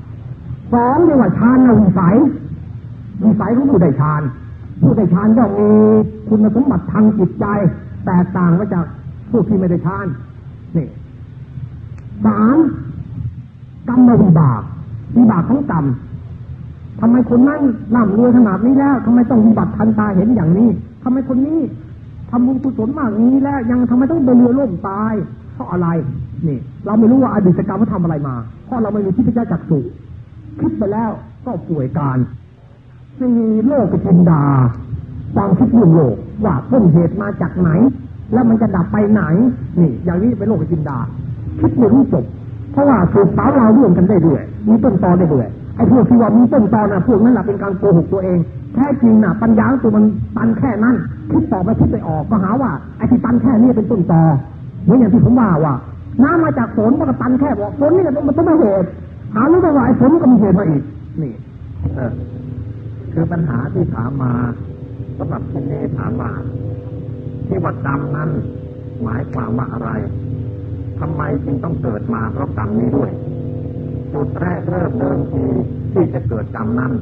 สองเรียกว่าฌานวิสัยวิสัยของผู้ได้ฌานผู้ได้ฌานย่อมมีคุณสมบัติทางจิตใจ แตกต่างไปจากผู้ที่ไม่ได้ฌานนี่สามกรรมวิบากวิบากของกรรมทำไมคนนั้นร่ำรวยขนาดนี้แล้วทำไมต้องวิบัติทันตาเห็นอย่างนี้ทำไมคนนี้ทำบุญกุศลมากนี้แล้วยังทำไมต้องเรือล่มตายเพราะอะไรนี่ เราไม่รู้ว่าอดีตกรรมเขาทำอะไรมา เพราะเราไม่มีที่พเจ้าจักสุ คิดไปแล้วก็ป่วยการสี่โลกจินดาความคิดเรื่งโลกว่าต้นเหตุมาจากไหน แล้วมันจะดับไปไหน นี่ อย่างนี้เป็นโลกจินดา คิดไม่รู้จบ เพราะว่าถูกสาวเราร่วมกันได้ด้วยมีต้นตอได้ด้วยไอ้พวกที่ว่ามีต้นตอน่ะพวกนั้นแหละเป็นการโกหกตัวเองแท้จริงน่ะ ปัญญาตัวมันตันแค่นั้น คิดต่อไปคิดไปออกก็หาว่าไอ้ที่ตันแค่นี้เป็นต้นตอเหมือนอย่างที่ผมว่าว่าน้ำมาจากฝนมันก็ตันแค่บอกฝนนี่แหละมันต้องมาเหตุ หารู้ไหมว่าไอ้ฝนก็มีเหตุมาอีก นี่คือปัญหาที่ถามมาสำหรับที่นี้ถามมาที่ว่ากรรมนั้น หมายความว่าอะไรทำไมจึงต้องเกิดมาเพราะกรรมนี้ด้วยจุดแรกเริ่มเดิมทีที่จะเกิดกรรมนั้น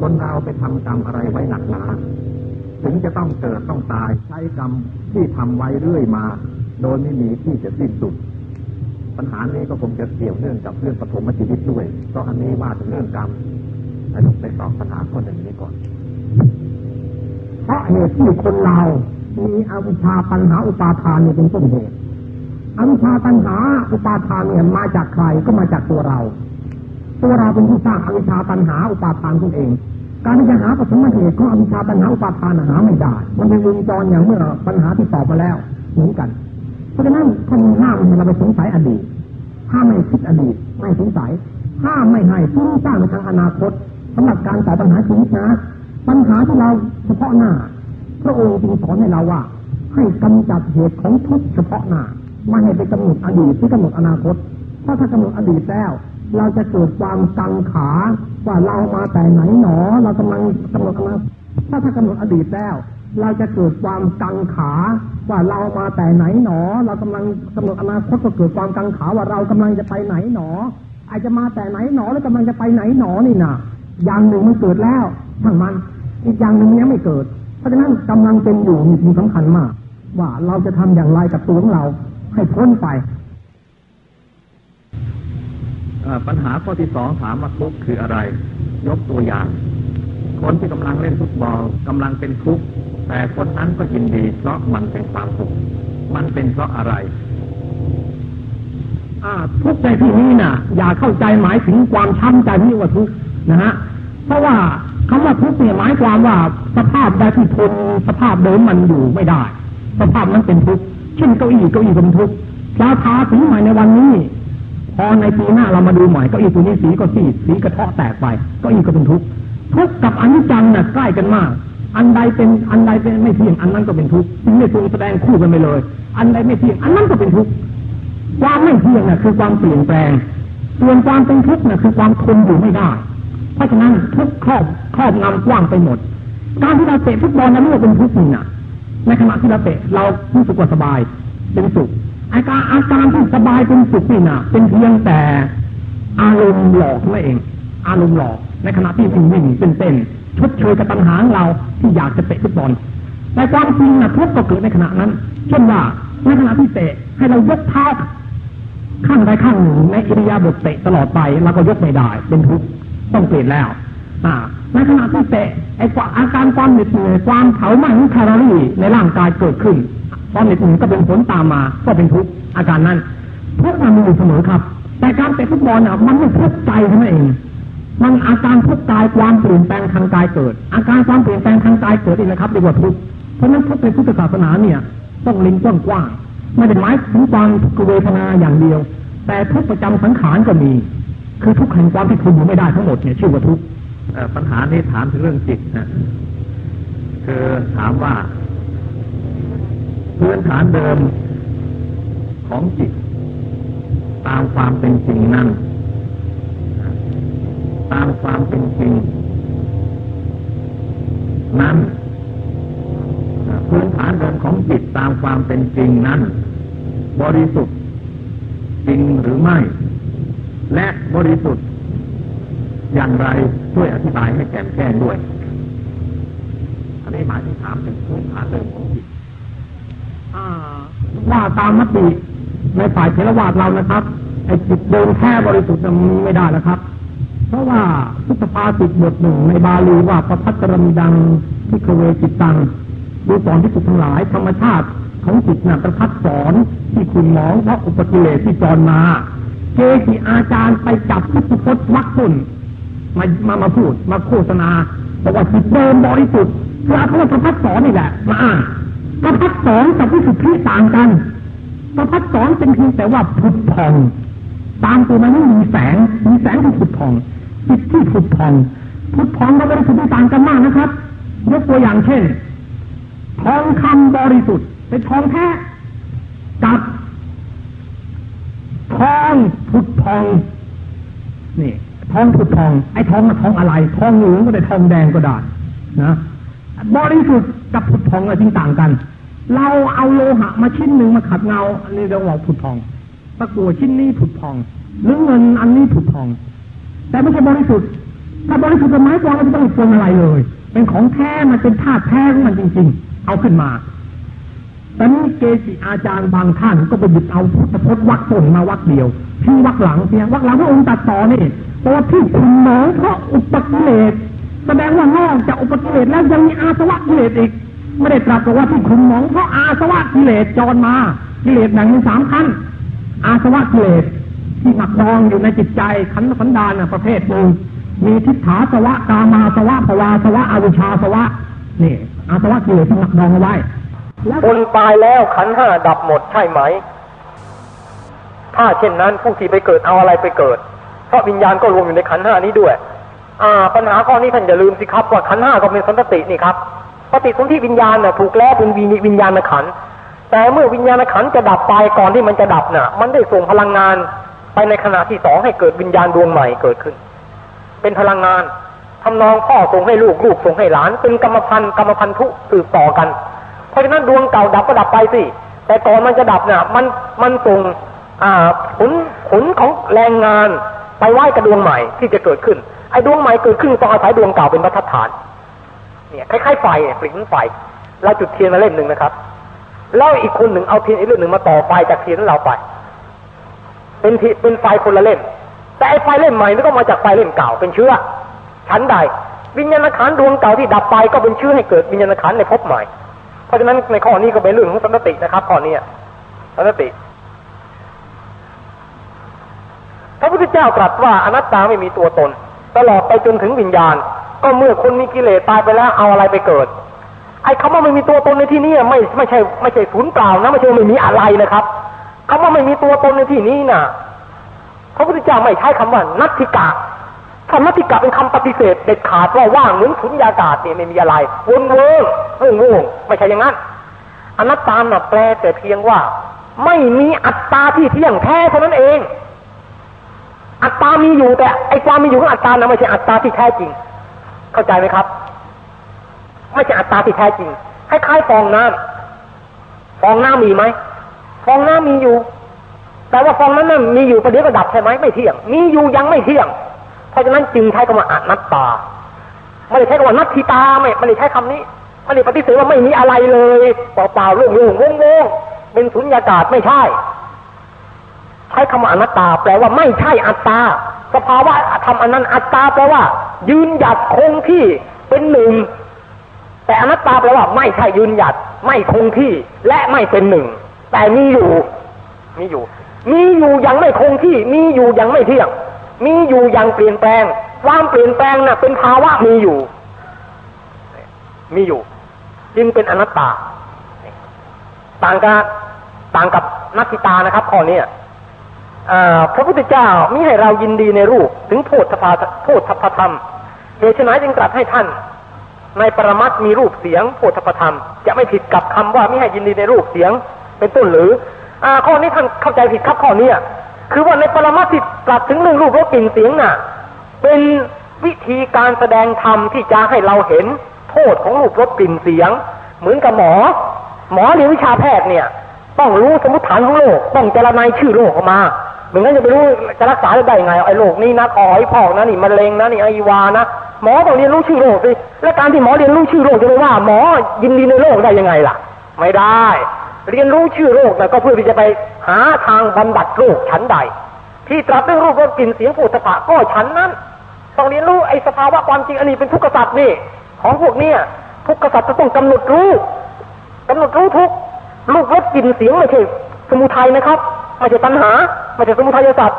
คนเราไปทำกรรมอะไรไว้หนักหนาถึงจะต้องเกิดต้องตายใช้กรรมที่ทำไว้เรื่อยมา โดยไม่มีที่จะสิ้นสุด ปัญหานี้ก็คงจะเกี่ยวเนื่องกับเรื่องปฐมชีวิตด้วยเพราะอันนี้ว่าถึงเรื่องกรรมให้ลงไปตอบปัญหาข้อหนึ่งนี้ก่อน เพราะเหตุที่คนเรา มีอวิชชาปัญหาอุปาทานเนี่ยเป็นต้นเหตุอวิชชาปัญหาอุปาทานเนี่ยมาจากใครก็มาจากตัวเรา ตัวเราเป็นผู้สร้างอวิชชาปัญหาอุปาทานตนเอง การที่จะหาปฐมเหตุของอวิชชาปัญหาอุปาทานหาไม่ได้ มันเป็นวงจรอย่างเมื่อปัญหาที่ตอบมาแล้วเหมือนกัน เพราะฉะนั้นท่านห้ามเราไปสงสัยอดีตห้าไม่คิดอดีตไม่สงสัยห้าไม่ให้ฟุ้งซ่านในทางอนาคตสำหรับการตอบปัญหาชีวิตนะปัญหาที่เราเฉพาะหน้า พระองค์จึงสอนให้เราว่า ให้กำจัดเหตุของทุกเฉพาะหน้าไม่ให้ไปกำหนดอดีตที่กำหนดอนาคต เพราะถ้ากำหนดอดีตแล้ว เราจะเกิดความกังขาว่าเรามาแต่ไหนหนอ เรากำลังกำหนดอนาคตถ้าถ้ากำหนดอดีตแล้ว เราจะเกิดความกังขาว่าเรามาแต่ไหนหนอ เรากำลังกำหนดอนาคตก็เกิดความกังขาว่าเรากำลังจะไปไหนหนอ อาจจะมาแต่ไหนหนอแล้วกำลังจะไปไหนหนอนี่นะอย่างหนึ่งมันเกิดแล้วทั้งมันอีกอย่างหนึ่งมันยังไม่เกิด เพราะฉะนั้นกำลังเป็นอยู่มีสิ่งสำคัญมาก ว่าเราจะทำอย่างไรกับตัวของเรา ให้พ้นไปปัญหาข้อที่สองถามว่าทุกข์คืออะไร ยกตัวอย่าง คนที่กำลังเล่นฟุตบอลกำลังเป็นทุกข์ แต่คนนั้นก็ยินดี เพราะมันเป็นความสุข มันเป็นเพราะอะไรทุกในที่นี้นะ่ะ อย่าเข้าใจหมายถึงความช้ำใจที่ว่าทุกนะฮะเพราะว่าคำว่าทุกเนี่ยหมายความว่าสภาพใดที่ทนสภาพเดิมมันอยู่ไม่ได้ สภาพนั้นเป็นทุกเช่นเก้าอี้เก้าอี้ก็เป็นทุกข์ราคาสีใหม่ในวันนี้พอในปีหน้าเรามาดูใหม่เก้าอี้ตัวนี้สีก็สีสีกระเทาะแตกไปเก้าอี้ก็เป็นทุกทุกกับอนิจจังน่ะใกล้กันมาก อันใดเป็นอันใดเป็นไม่เที่ยงอันนั้นก็เป็นทุกข์จึงได้ทรงแสดงคู่กันไปเลย อันใดไม่เที่ยงอันนั้นก็เป็นทุกข์ความไม่เที่ยงน่ะคือความเปลี่ยนแปลงส่วนความเป็นทุกข์น่ะคือความทนอยู่ไม่ได้ เพราะฉะนั้นทุกครอบครอบงำกว้างไปหมด การที่เราเตะฟุตบอลนั้นไม่ว่าเป็นทุกข์นี่น่ะ ในขณะที่เราเตะเรารู้สึกว่าสบายเป็นสุขอาการอาการที่สบายเป็นสุขนี่น่ะ เป็นเพียงแต่อารมณ์หลอกนั่นเอง อารมณ์หลอกในขณะที่วิ่งวิ่งเป็นเต้น ชดเชยกับตัณหาเราที่อยากจะเตะฟุตบอลแต่ความจริงนะทุกข์ก็เกิดในขณะนั้น เช่นว่าในขณะที่เตะให้เรายกเท้าข้างใดข้างหนึ่งในอิริยาบถเตะตลอดไปเราก็ยกไม่ได้ เป็นทุกข์ต้องเปลี่ยนแล้ว อ่าในขณะที่เตะไอ้อาการความเหน็ดเหนื่อยความเผาไหม้ของแคลอรี่ในร่างกายเกิดขึ้นความเหน็ดเหนื่อยก็เป็นผลตามมา ก็เป็นทุกข์อาการนั้นทุกข์มันมีอยู่เสมอครับ แต่การเตะฟุตบอลอะมันไม่ทุกข์ใจเท่านั้นเอง มันอาการทุกข์กายความเปลี่ยนแปลงทางกายเกิด อาการความเปลี่ยนแปลงทางกายเกิดอีกนะครับเรียกว่าทุกข์เพราะนั้นทุกข์ในพุทธศาสนาเนี่ย ต้องลิงกว้างๆไม่ได้หมายถึงความทุกเวทนาอย่างเดียว แต่ทุกประจำสังขารก็มี คือทุกแห่งความที่ทนอยู่ไม่ได้ทั้งหมดเนี่ยชื่อว่าทุกข์ปัญหานี้ถามถึงเรื่องจิตนะคือถามว่าพื้นฐานเดิมของจิต ตามความเป็นจริงนั่น ตามความเป็นจริงนั้นพื้นฐานเดิมของจิตตามความเป็นจริงนั้น บริสุทธิ์จริงหรือไม่ และบริสุทธิ์อย่างไรช่วยอธิบายให้แก่มแก้ด้วย อันนี้หมายถึงถามถึงพื้นฐานเดิมของจิตว่าตามมติในฝ่ายเทรวาสเรานะครับไอ้จิตเดิมแค่บริสุทธิ์มันไม่ได้แล้วครับ เพราะว่าพุทธภาสิตบทหนึ่งในบาลีว่าประพัตรมีดังที่เคเวจิตตังดูสอนที่สุดทั้งหลายธรรมชาติของจิตนะประพัดสอนที่คุณมองเพราะอุปกิเลสที่จรมาเจสิอาจารย์ไปจับพุทธพจน์วักตุนมามามาพูดมาโฆษณาบอกว่าจิตเดิมบริสุทธิ์คือเอาคำว่าประพัดสอนนี่แหละมาอ่านประพัดสอนกับวิสุทธิต่างกันประพัดสอนเป็นเพียงแต่ว่าผุดพองตามตัวมันไม่มีแสงมีแสงที่ผุดพอง จิตที่ผุดพองผุดพองกับบริสุทธิ์ต่างกันมากนะครับ ยกตัวอย่างเช่น ทองคำบริสุทธิ์เป็นทองแท้กับทองผุดพองนี่ทองผุดทอง ไอ้ทองมันทองอะไร ทองเหลืองก็ได้ทองแดงก็ได้นะบริสุทธิ์กับผุดพองอะไรจริงต่างกัน เราเอาโลหะมาชิ้นหนึ่งมาขัดเงาอันนี้เราบอกผุดพองตะกั่วชิ้นนี้ผุดพอง หรือเงินอันนี้ผุดพอง แต่ไม่ใช่บริสุทธิ์ถ้าบริสุทธิ์เป็นไม้กวางก็ไม่ต้องปรุงอะไรเลย เป็นของแท้มันเป็นธาตุแท้ของมันจริง ๆ เอาขึ้นมาแต่นี้เกจิอาจารย์บางท่านก็ไปหยิบเอาพุทธพจน์วักส่งมาวักเดียวที่วักหลังเพียงวักหลังพระองค์ตัดต่อนี่เพราะว่าที่คุณหมองเพราะอุปกิเลสแสดงว่านอกจากอุปกิเลสแล้วยังมีอาสวะกิเลสอีกไม่ได้ตรัสว่าที่คุณหมองเพราะอาสวะกิเลสจรมากิเลสแบ่งเป็นสามขั้นอาสวะกิเลส ที่หนักดองอยู่ในจิตใจขันธสันดานประเภทหนึ่งมีทิฏฐาสวะกามาสวะภวาสวะอวิชชาสวะนี่อาสวะกิเลสที่หนักดองเอาไว้คนตายแล้วขันห้าดับหมดใช่ไหม ถ้าเช่นนั้นผู้ที่ไปเกิดเอาอะไรไปเกิด เพราะวิญญาณก็รวมอยู่ในขันห้านี้ด้วย อ่า ปัญหาข้อนี้ท่านอย่าลืมสิครับว่าขันห้าก็เป็นสันตินี่ครับปฏิสนธิวิญญาณน่ะถูกแล้วเป็นวิญญาณขันแต่เมื่อวิญญาณขันจะดับไปก่อนที่มันจะดับน่ะ มันได้ส่งพลังงาน ไปในขณะที่สองให้เกิดวิญญาณดวงใหม่เกิดขึ้น เป็นพลังงานทำนองพ่อส่งให้ลูกลูกส่งให้หลาน เป็นกรรมพันธุ์กรรมพันธุสืบต่อกัน เพราะฉะนั้นดวงเก่าดับก็ดับไปสิแต่ก่อนมันจะดับเนี่ยมันมันส่งอ่าผลผลของแรงงานไปไหว้กับดวงใหม่ที่จะเกิดขึ้นไอ้ดวงใหม่เกิดขึ้นต้องอาศัยดวงเก่าเป็นประทัดฐาน เนี่ยคล้ายๆไฟปลิ้งไฟเราจุดเทียนมาเล่มหนึ่งนะครับแล้วอีกคนหนึ่งเอาเทียนอีกเล่มหนึ่งมาต่อไฟจากเทียนนั้นเราไป เป็นทิเป็นไฟคนละเล่ม แต่ไอไฟเล่มใหม่นี่ก็มาจากไฟเล่มเก่าเป็นเชื้อฉันใด วิญญาณขันธ์ดวงเก่าที่ดับไปก็เป็นเชื้อให้เกิดวิญญาณขันธ์ในภพใหม่ เพราะฉะนั้นในข้อนี้ก็เป็นเรื่องของสันตตินะครับข้อนี้สันตติพระพุทธเจ้าตรัสว่าอนัตตาไม่มีตัวตน ตลอดไปจนถึงวิญญาณ ก็เมื่อคนมีกิเลสตายไปแล้วเอาอะไรไปเกิดไอ้คำว่าไม่มีตัวตนในที่นี้ไม่ไม่ใช่ไม่ใช่ศูนย์เปล่านะไม่ใช่ไม่มีอะไรนะครับ คำว่าไม่มีตัวตนในที่นี้น่ะพระพุทธเจ้าไม่ใช้คำว่านัตถิกะคำนัตถิกะเป็นคำปฏิเสธเด็ดขาดว่าว่างเหมือนสุญญากาศเนี่ยไม่มีอะไรวนเวงเรื่องงงไม่ใช่อย่างนั้นอนัตตาน่ะแปลแต่เพียงว่า ไม่มีอัตตาที่เที่ยงแท้เท่านั้นเอง อัตตามีอยู่แต่ไอ้ความมีอยู่ของอัตตานะไม่ใช่อัตตาที่แท้จริง เข้าใจไหมครับไม่ใช่อัตตาที่แท้จริงคล้ายๆฟองน้ำฟองน้ำมีไหม ฟองน้ำมีอยู่ แต่ว่าฟองนั้นมีอยู่ประเดี๋ยวก็ดับใช่ไหมไม่เที่ยง มีอยู่ยังไม่เที่ยง เพราะฉะนั้นจึงใช้คำว่าอนัตตาไม่ได้ใช้คำว่านัตถิตาไม่ไม่ได้ใช้คำนี้ไม่ได้ปฏิเสธว่าไม่มีอะไรเลยเปล่าๆเรื่งเรื่งวงวงเป็นสุญญากาศไม่ใช่ ใช้คำว่าอนัตตา แปลว่าไม่ใช่อัตตาสภาวะธรรมอันนั้นอัตตาแปลว่า ยืนหยัดคงที่เป็นหนึ่งแต่อนัตตาแปลว่าไม่ใช่ยืนหยัด ไม่คงที่และไม่เป็นหนึ่ง แต่มีอยู่ มีอยู่ มีอยู่ยังไม่คงที่ มีอยู่ยังไม่เที่ยง มีอยู่ยังเปลี่ยนแปลง ความเปลี่ยนแปลงน่ะ เป็นภาวะมีอยู่ มีอยู่ จึงเป็นอนัตตา ต่างกับต่างกับนัตติตานะครับข้อนี้พระพุทธเจ้ามิให้เรายินดีในรูป ถึงโทษสภาโทษสัพธรรมเหตุฉะนั้นจึงตรัสให้ท่าน ในปรมัตมีรูปเสียงโพธพธรรม จะไม่ผิดกับคำว่ามิให้ยินดีในรูปเสียง เป็นต้นหรือ อ่า ข้อนี้ท่านเข้าใจผิดครับข้อนี้คือว่าในปรมัตที่ตรัสถึงเรื่องรูปรสกลิ่นเสียงน่ะ เป็นวิธีการแสดงธรรมที่จะให้เราเห็นโทษของรูปรสกลิ่นเสียง เหมือนกับหมอ หมอเรียนวิชาแพทย์เนี่ย ต้องรู้สมมติฐานของโรคต้องเจรนายชื่อโรคออกมาเหมือนกันจะไปรู้จะรักษาได้ยังไงไอ้โรคนี้นะคอไอ้พอกนะนี่มะเร็งนะนี่ไอวานะหมอต้องเรียนรู้ชื่อโรคสิและการที่หมอเรียนรู้ชื่อโรคจะไปว่า หมอยินดีในโรคได้ยังไงล่ะ ไม่ได้ เรียนรู้ชื่อโรคแต่ก็เพื่อที่จะไปหาทางบำบัดโรคชั้นใด ที่ตรัสเรื่องรูปรสกลิ่นเสียงผูดสภะก็ชั้นนั้น ต้องเรียนรู้ไอ้สภาวะความจริงอันนี้เป็นทุกข์กษัตริย์นี่ ของพวกเนี้ยทุกข์กษัตริย์จะต้องกำหนดรู้กำหนดรู้ทุกรูปรสกลิ่นเสียงไม่ใช่สมุทัยนะครับไม่ใช่ปัญหาไม่ใช่สมุทัยศาสตร์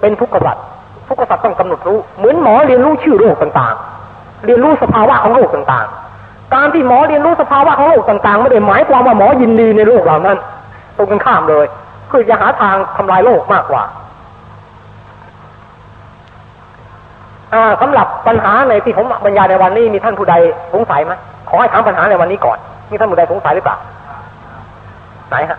เป็นทุกขสัตว์ทุกขสัตว์ต้องกำหนดรู้ เหมือนหมอเรียนรู้ชื่อโรคต่างๆ เรียนรู้สภาวะของโรคต่างๆ การที่หมอเรียนรู้สภาวะของโลกต่างๆ ไม่ได้หมายความว่าหมอยินดีในโลกเหล่านั้นตรงกันข้ามเลย คือจะหาทางทำลายโลกมากกว่าสำหรับปัญหาในที่ผมบรรยายในวันนี้มีท่านผู้ใดสงสัยไหมขอให้ถามปัญหาในวันนี้ก่อนมีท่านผู้ใดสงสัยหรือเปล่าไหนฮะ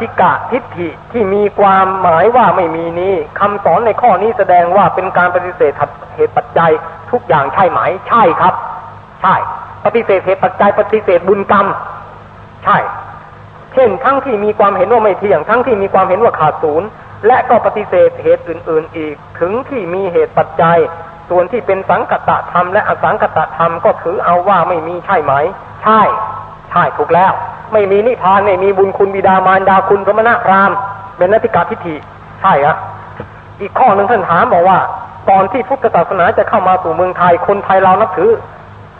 ทิกะทิฏฐิที่มีความหมายว่าไม่มีนี้คำสอนในข้อนี้แสดงว่าเป็นการปฏิเสธเหตุปัจจัยทุกอย่างใช่ไหมใช่ครับ ใช่ ปฏิเสธเหตุปัจจัย ปฏิเสธบุญกรรม ใช่ เช่นทั้งที่มีความเห็นว่าไม่เที่ยงทั้งที่มีความเห็นว่าขาดศูนย์และก็ปฏิเสธเหตุอื่น ๆ อีก ถึงที่มีเหตุปัจจัย ส่วนที่เป็นสังกตธรรมและอสังกตธรรมก็ถือเอาว่าไม่มีใช่ไหม ใช่ ใช่ถูกแล้ว ไม่มีนิพพานไม่มีบุญคุณบิดามารดาคุณสมณะพราหมณ์เป็นนัติกาทิฏฐิใช่ครับอีกข้อหนึ่งท่านถามบอกว่าก่อนที่พุทธศาสนาจะเข้ามาสู่เมืองไทยคนไทยเรานับถือ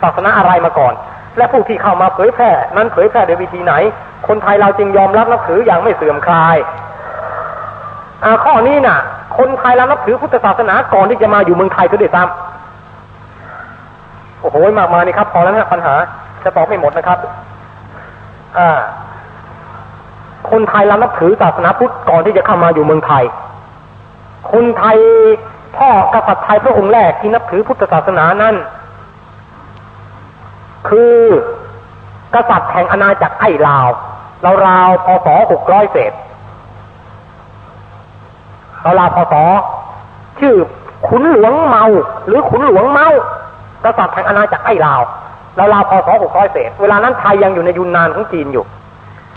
ศาสนาอะไรมาก่อน และผู้ที่เข้ามาเผยแพร่ นั้นเผยแพร่โดยวิธีไหน คนไทยเราจึงยอมรับนับถืออย่างไม่เสื่อมคลายอ่าข้อนี้น่ะ คนไทยเรานับถือพุทธศาสนาก่อนที่จะมาอยู่เมืองไทยซะด้ซ้ำโอ้โหมากมายนี่ครับพอแล้วนะปัญหาจะตอบไม่หมดนะครับ คนไทยเรานับถือศาสนาพุทธก่อนที่จะเข้ามาอยู่เมืองไทย คนไทยพ่อกษัตริย์ไทยพระองค์แรกที่นับถือพุทธศาสนานั้น คือกษัตริย์แห่งอาณาจักรไอ้ลาวเราราวพศหกร้อยเศษเราราวพศชื่อขุนหลวงเมา หรือขุนหลวงเมากษัตริย์แห่งอาณาจักรไอ้ลาว ราราวพศหกร้อยเศษเวลานั้นไทยยังอยู่ในยุนนานของจีนอยู่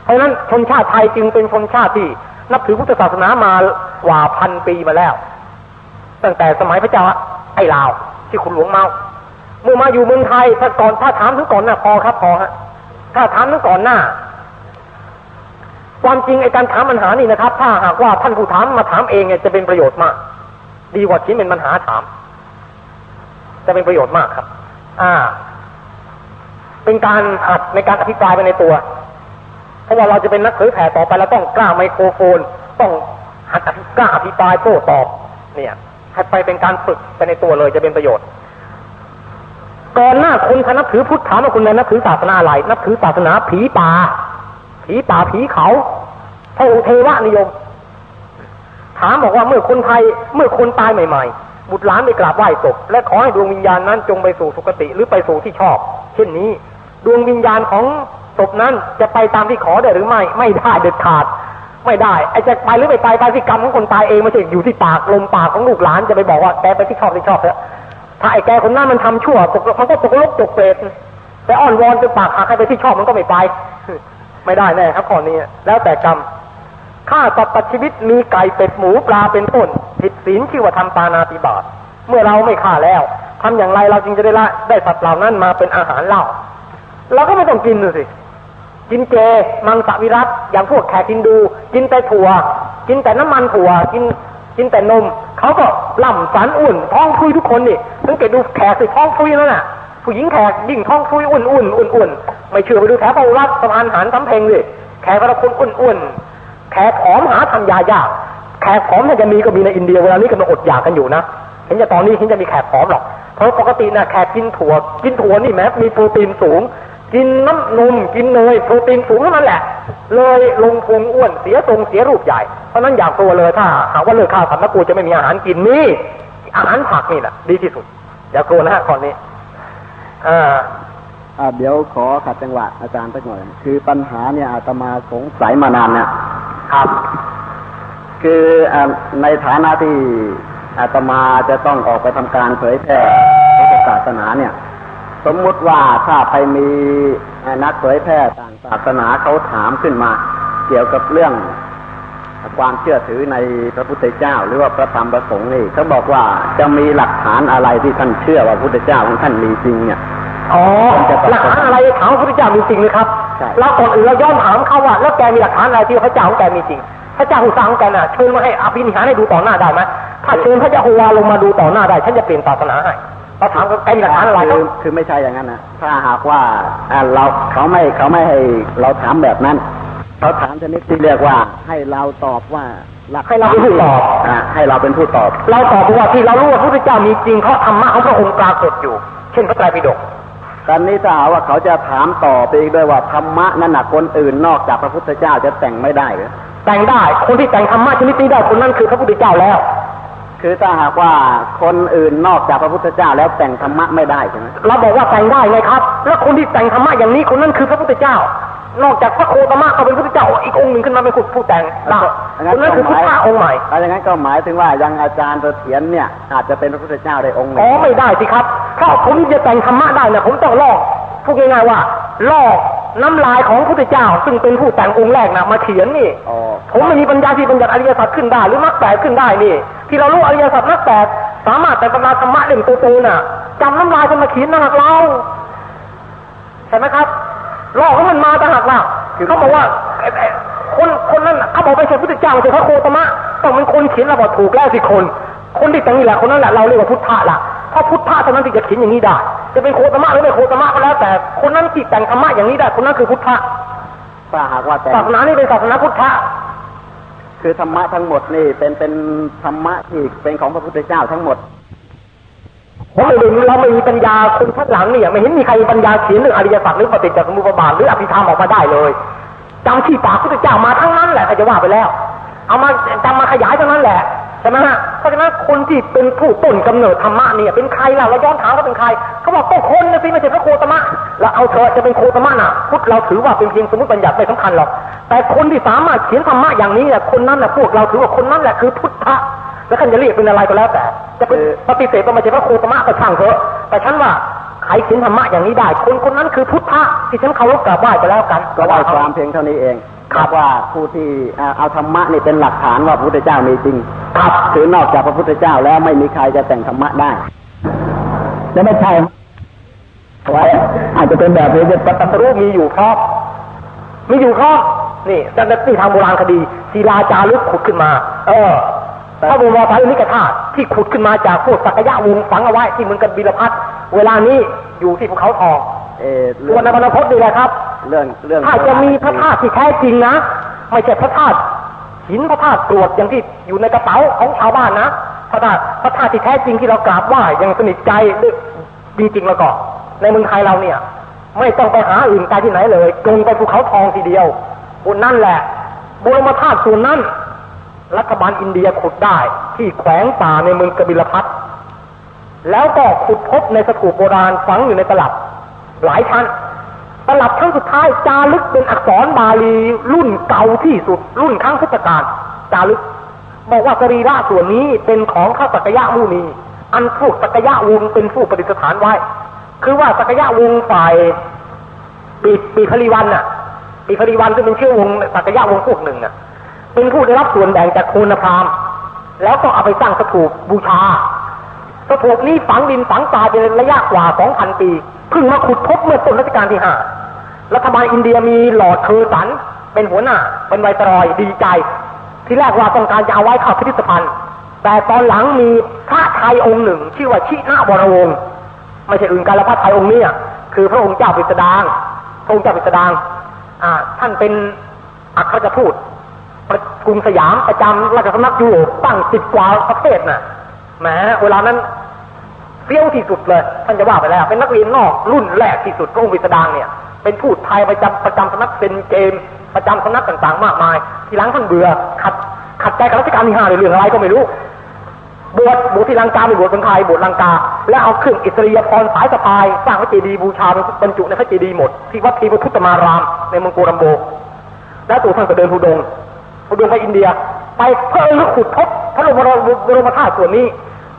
เพราะฉะนั้นชนชาติไทยจึงเป็นชนชาติที่นับถือพุทธศาสนามากว่าพันปีมาแล้ว ตั้งแต่สมัยพระเจ้าไอ้ลาวที่คุณหลวงเมาเมื่อมาอยู่เมืองไทยถ้าก่อนถ้าถามถึงก่อนหน้าพอครับพอฮะถ้าถามถึงก่อนหน้า ความจริงไอ้การถามปัญหานี่นะครับ ถ้าหากว่าท่านผู้ถามมาถามเองเนี่ยจะเป็นประโยชน์มาก ดีกว่าชิ้นเป็นปัญหาถาม จะเป็นประโยชน์มากครับ อ่า เป็นการหัดในการอภิปรายไปในตัว เพราะว่าเราจะเป็นนักเผยแผ่ต่อไปเราต้องกล้าไมโครโฟน ต้องหัดกล้าอภิปรายโต้ตอบ เนี่ยให้ไปเป็นการฝึกไปในตัวเลยจะเป็นประโยชน์ ก่อนหน้าคุณเขานับถือพุทธถามว่าคุณนับถือศาสนาอะไรนับถือศาสนาผีป่า ผีป่าผีเขาพระเทวนิยม ถามบอกว่าเมื่อคนไทยเมื่อคนตายใหม่ ๆ บุตรหลานไปกราบไหว้ศพและขอให้ดวงวิญญาณนั้นจงไปสู่สุคติหรือไปสู่ที่ชอบ เช่นนี้ ดวงวิญญาณของศพนั้นจะไปตามที่ขอได้หรือไม่ ไม่ได้เด็ดขาด ไม่ได้ไอ้จะไปหรือไม่ไปไปที่กรรมของคนตายเองไม่ใช่อยู่ที่ปากลมปากของลูกหลานจะไปบอกว่าแกไปที่ชอบที่ชอบเถอะถ้าไอ้แกคนนั้นมันทำชั่วตกมันก็ตกลกตกเปรตแต่อ้อนวอนจนปากหักให้ไปที่ชอบมันก็ไม่ไป ไม่ได้แน่ครับข้อนี้แล้วแต่กรรมฆ่าสัตว์ตัดชีวิตมีไก่เป็ดหมูปลาเป็นต้นผิดศีลชื่อว่าทำปานาติบาตเมื่อเราไม่ฆ่าแล้วทำอย่างไรเราจึงจะได้ละได้สัตว์เหล่านั้นมาเป็นอาหารเล่า เราก็ไม่ต้องกินเลยสิกินเจ มังสวิรัตอย่างพวกแขกกินดู กินแต่ถั่ว กินแต่น้ำมันถั่ว กินกินแต่นมเขาก็ล่ำสันอุ่น ท้องฟุยทุกคนนี่สังเกตดูแขกสิท้องฟุยนั่นน่ะ ผู้หญิงแขกยิ่งท้องฟุยอุ่นอุ่นอุ่นอุ่นไม่เชื่อไปดูแถวพระรัตสะพานหันสำเพ็งเลยแขกพระคุณอุ่นอุ่นแขกผอมหาทำยายากแขกผอมถ้าจะมีก็มีในอินเดียเวลานี้กำลังอดอยากกันอยู่นะเห็นจะตอนนี้เห็นจะมีแขกผอมหรอกเพราะปกตินะแขกกินถั่ว กินถั่วนี่แม้มีโปรตีนสูง กินน้ำนมกินเนยโปรตีนสูงเท่านั้นแหละ เลยลงพุงอ้วนเสียทรงเสียรูปใหญ่ เพราะนั้นอยากตัวเลยถ้าหากว่าเลิกข้าวสัตว์กูจะไม่มีอาหารกินนี่อาหารผักนี่แหละดีที่สุดอย่ากลัวนะฮะข้อนี้อ่าอ่าเดี๋ยวขอขัดจังหวะอาจารย์สักหน่อย คือปัญหาเนี่ยอาตมาสงสัยมานานเนี่ยครับ คืออ่าในฐานะที่อาตมาจะต้องออกไปทำการเผยแพร่พุทธศาสนาเนี่ย สมมุติว่าถ้าไปมีนักเผยแพร่ต่างศาสนาเขาถามขึ้นมา เกี่ยวกับเรื่องความเชื่อถือในพระพุทธเจ้า หรือว่าพระธรรมประสงค์นี่เขาบอกว่าจะมีหลักฐานอะไรที่ท่านเชื่อว่าพระพุทธเจ้าของท่านมีจริงเนี่ยอ๋อหลักฐานอะไรถามพระพุทธเจ้ามีจริงไหมครับใช่แล้วก่อนอื่นเราย้อนถามเขาว่า แล้วแกมีหลักฐานอะไรที่พระเจ้าของแกมีจริง พระเจ้าหูสร้างของแกน่ะเชิญมาให้อภินิหารให้ดูต่อหน้าได้ไหมถ้าเชิญพระเจ้าโฮวาลงมาดูต่อหน้าได้ฉันจะเปลี่ยนศาสนาให้ เราถามเขาแกมีหลักฐานอะไรคือคือไม่ใช่อย่างนั้นนะถ้าหากว่าอ่าเราเขาไม่เขาไม่ให้เราถามแบบนั้นเขาถามชนิดที่เรียกว่า ให้เราตอบว่าหลักให้เราเป็นผู้ตอบอ่าให้เราเป็นผู้ตอบ เราตอบว่าที่เรารู้ว่าพระพุทธเจ้ามีจริงเพราะธรรมะของพระองค์ปรากฏอยู่ เช่นพระไตรปิฎกตอนนี้ถ้าหากว่าเขาจะถามต่อไปอีกด้วยว่าธรรมะนั่นนะคนอื่นนอกจากพระพุทธเจ้าจะแต่งไม่ได้หรือแต่งได้ คนที่แต่งธรรมะชนิดนี้ได้คนนั้นคือพระพุทธเจ้าแล้ว คือถ้าหากว่าคนอื่นนอกจากพระพุทธเจ้าแล้วแต่งธรรมะไม่ได้ใช่ไหมเราบอกว่าแต่งได้ไงครับ แล้วคนที่แต่งธรรมะอย่างนี้คนนั้นคือพระพุทธเจ้า นอกจากพระโคตมะก็เป็นพระพุทธเจ้าอีกองค์หนึ่งขึ้นมาเป็นผู้แต่งได้คนนั้นคือพุทธะองค์ใหม่ถ้าอย่างนั้นก็หมายถึงว่ายังอาจารย์เสถียรเนี่ย อาจจะเป็นพระพุทธเจ้าได้องค์หนึ่อ๋องไม่ได้สิครับเพราะผมจะแต่งธรรมะได้เนี่ยผมต้องลอกพูดง่ายๆว่าลอก น้ำลายของพระพุทธเจ้า ซึ่งเป็นผู้แต่งองค์แรกนะมาเขียนนี่อ๋อผมไม่มีปัญญาที่บัญญัติอริยสัจขึ้นได้ หรือมรรคแปดขึ้นได้นี่ ที่เรารู้อริยสัจมรรคแปดสามารถแต่งตำราธรรมะเล่มโตๆน่ะจำน้ำลายคนมาเขียนนะหากเราใช่ไหมครับลอกให้มันมาต่างหากล่ะเขาบอกว่าไอ้ไอ้คนคนนั้นน่ะเขาบอกไม่ใช่พุทธเจ้าไม่ใช่พระโคตมะต้องเป็นคนเขียนเราบอกถูกแล้วสิคน คนที่แต่งนี่แหละคนนั้นแหละเราเรียกว่าพุทธะล่ะ เพราะพุทธะเท่านั้นที่จะเขียนอย่างนี้ได้ จะเป็นโคตมะหรือไม่โคตมะก็แล้ว แต่คนนั้นที่แต่งธรรมะอย่างนี้ได้คนนั้นคือพุทธะถ้าหากว่าแต่งศาสนานี่เป็นศาสนาพุทธะคือธรรมะทั้งหมดนี่เป็นเป็นธรรมะที่เป็นของพระพุทธเจ้าทั้งหมดผมไม่รู้เราไม่มีปัญญาคนข้างหลังเนี่ยไม่เห็นมีใครมีปัญญาเขียนเรื่องอริยสัจหรือปฏิจจสมุปบาทหรืออภิธรรมออกมาได้เลยจำที่ปากพุทธเจ้ามาทั้งนั้นแหละถ้าจะว่าไปแล้ว เอามาจำมาขยายเท่านั้นแหละ ใช่ไหมฮะเพราะฉะนั้นคนที่เป็นผู้ต้นกำเนิดธรรมะเนี่ยเป็นใครล่ะเราย้อนถามเขาเป็นใครเขาบอกก็คนนะสิไม่ใช่พระโคตมะแล้วเอาเถอะจะเป็นโคตมะน่ะพุทธเราถือว่าเป็นเพียงสมมติบัญญัติไม่สำคัญหรอกแต่คนที่สามารถเขียนธรรมะอย่างนี้เนี่ยคนนั้นน่ะพวกเราถือว่าคนนั้นแหละคือพุทธะแล้วท่านจะเรียกเป็นอะไรก็แล้วแต่ จะเป็นปฏิเสธว่าไม่ใช่พระโคตมะก็ช่างเถอะแต่ฉันว่าใครเขียนธรรมะอย่างนี้ได้ คนคนนั้นคือพุทธะที่ฉันเคารพกราบไหว้ไปแล้วกันก็ได้ความเพียงเท่านี้เอง ครับว่าผู้ที่อ่าเอาธรรมะนี่เป็นหลักฐานว่าพระพุทธเจ้ามีจริง ครับคือนอกจากพระพุทธเจ้าแล้วไม่มีใครจะแต่งธรรมะได้จะไม่ใช่ไว้อาจจะเป็นแบบนี้จะตัตรู้มีอยู่ครับมีอยู่ครับนี่แต่ที่ทางโบราณคดีศิลาจารึกขุดขึ้นมา เออพระบรมสารีริกธาตุที่ขุดขึ้นมาจากพวกสักยะวงศ์ฝังเอาไว้ที่เมืองกันบิลพัทเวลานี้อยู่ที่ภูเขาทองเออตัเรื่วองในบรรพตนี่แหละครับ เรื่องเรื่องถ้าจะมีพระธาตุที่แท้จริงนะ ไม่ใช่พระธาตุหินพระธาตุกรวดอย่างที่อยู่ในกระเป๋าของชาวบ้านนะพระธาตุพระธาตุที่แท้จริงที่เรากราบไหว้อย่างสนิทใจจริงๆแล้วก็ในเมืองไทยเราเนี่ย ไม่ต้องไปหาอื่นไกลที่ไหนเลยเกินไปภูเขาทองทีเดียวบนนั่นแหละบรมธาตุส่วนนั้นรัฐบาลอินเดียขุดได้ที่แขวงป่าในเมืองกบิลพัทแล้วก็ขุดพบในสถูปโบราณฝังอยู่ในตลับ หลายชั้น ลับชั้นสุดท้ายจารึกเป็นอักษรบาลีรุ่นเก่าที่สุด รุ่นครั้งพุทธกาลจารึก บอกว่าสรีระส่วนนี้เป็นของข้าสักยะมุนีอันพวกสักยะวงเป็นผู้ประดิษฐานไว้ คือว่าสักยะวงฝ่ายปีปีพลีวันน่ะปีพลีวันซึ่งเป็นชื่อวงสักยะวงพวกหนึ่งน่ะ เป็นผู้ได้รับส่วนแบ่งจากโคนพรามแล้วก็เอาไปสร้างสถูปบูชาสถูปนี้ฝังดินฝังตายเป็นระยะกว่าสองพันปีเพิ่งมาขุดพบเมื่อต้นรัชกาลที่ห้า รัฐบาลอินเดียมีหลอดเคอร์สัน เป็นหัวหน้า เป็นไวตรอยดีใจ ที่แรกว่าต้องการจะเอาไว้เข้าพิพิธภัณฑ์ แต่ตอนหลังมีพระไทยองค์หนึ่ง ชื่อว่าชินาบรวงศ์ไม่ใช่อื่นกันแล้วพระไทยองค์นี้คือพระองค์เจ้าปิสดางพระองค์เจ้าปิสดางอ่าท่านเป็นอัครทูตกรุงสยามประจำราชสำนักยุโรปตั้งสิบกว่าประเทศน่ะแหมเวลานั้นเฟี้ยวที่สุดเลย ท่านจะว่าไปแล้ว เป็นนักเรียนนอกรุ่นแรกที่สุดพระองค์วิสดางเนี่ย เป็นทูตไทยประจำประจำสำนักเซนเกม ประจำสำนักต่างๆ มากมาย ทีหลังท่านเบื่อ ขัดขัดใจกับรัชกาลที่ห้าในเรื่องอะไรก็ไม่รู้ บวชบวชที่ลังกาไปบวชเป็นไทยบวชลังกา แล้วเอาเครื่องอิสริยพรสายสะพาย สร้างพระเจดีย์บูชาเป็นบรรจุในพระเจดีย์หมด ที่วัดทีพุทธมาราม ในเมืองโกรัมโบ แล้วตัวท่านก็เดินทุดงทุดงไปอินเดีย ไปเพื่อขุดพบพระบรมธาตุส่วนนี้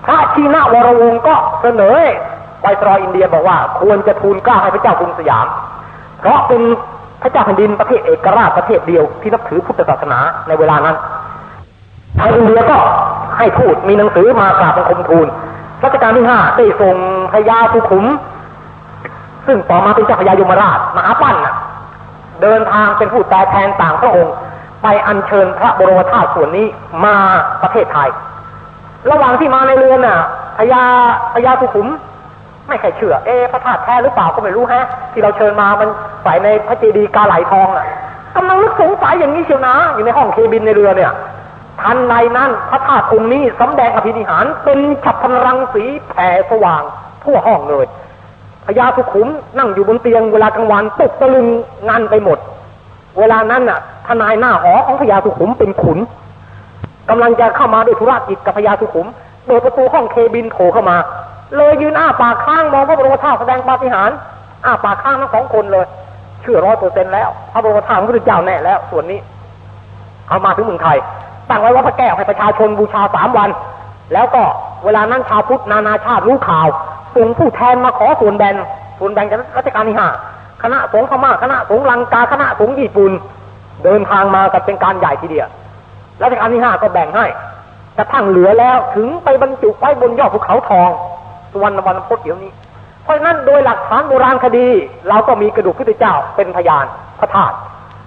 พระชีนาวรวงก็เสนอไวตรอยอินเดียบอกว่าควรจะทูลกล้าให้พระเจ้ากรุงสยาม เพราะเป็นพระเจ้าแผ่นดินประเทศเอกราชประเทศเดียวที่นับถือพุทธศาสนาในเวลานั้นทางอินเดียก็ให้ทูตมีหนังสือมากราบบังคมทูลรัชกาลที่ห้าได้ส่งพญาสุขุม ซึ่งต่อมาเป็นเจ้าพญายมราชมหาปั้นเดินทางเป็นผู้แต่แทนต่างพระองค์ ไปอัญเชิญพระบรมธาตุส่วนนี้มาประเทศไทย ระหว่างที่มาในเรือนน่ะพญาพญาสุขุม ไม่ใครเชื่อ เอ๊พระธาตุแท้หรือเปล่าก็ไม่รู้ฮะ ที่เราเชิญมามันใส่ในพระเจดีย์กาไหลทองอะกำลังลึกสงสัยอย่างนี้เชียวนะ อยู่ในห้องเคบินในเรือเนี่ยทันในนั้นพระธาตุองค์นี้สำแดงอภินิหารเป็นฉับพันรังสีแผ่สว่าง ทั่วห้องเลยพญาสุขุมนั่งอยู่บนเตียงเวลากลางวันตกตะลึงงานไปหมด เวลานั้นน่ะ ทนายหน้าหอของพญาสุขุมเป็นขุนกำลังจะเข้ามาด้วยธุรกิจกับพญาสุขุมเปิดประตูห้องเคบินโผล่เข้ามา เลยยืนอ้าปากข้างมองพระบรมธาตุแสดงปาฏิหาริย์อ้าปากข้างทั้งสองคนเลย เชื่อร้อยเปอร์เซ็นแล้วพระบรมธาตุพระพุทธเจ้าแน่แล้ว ส่วนนี้ เอามาถึงเมืองไทยตั้งไว้ว่าพระแก้วให้ประชาชนบูชาสามวัน แล้วก็เวลานั้นชาวพุทธนานาชาติรู้ข่าวส่งผู้แทนมาขอส่วนแบ่งส่วนแบ่งจากรัชกาลที่ห้าคณะสงฆ์พม่าคณะสงฆ์ลังกาคณะสงฆ์ญี่ปุ่นเดินทางมากันเป็นการใหญ่ทีเดียวรัชกาลที่ห้าก็แบ่งให้กระทั่งเหลือแล้วถึงไปบรรจุไว้บนยอดภูเขาทอง วรรณวันพจน์เดี๋ยวนี้ เพราะฉะนั้นโดยหลักฐานโบราณคดี เราก็มีกระดูกพุทธเจ้าเป็นพยานพระธาตุ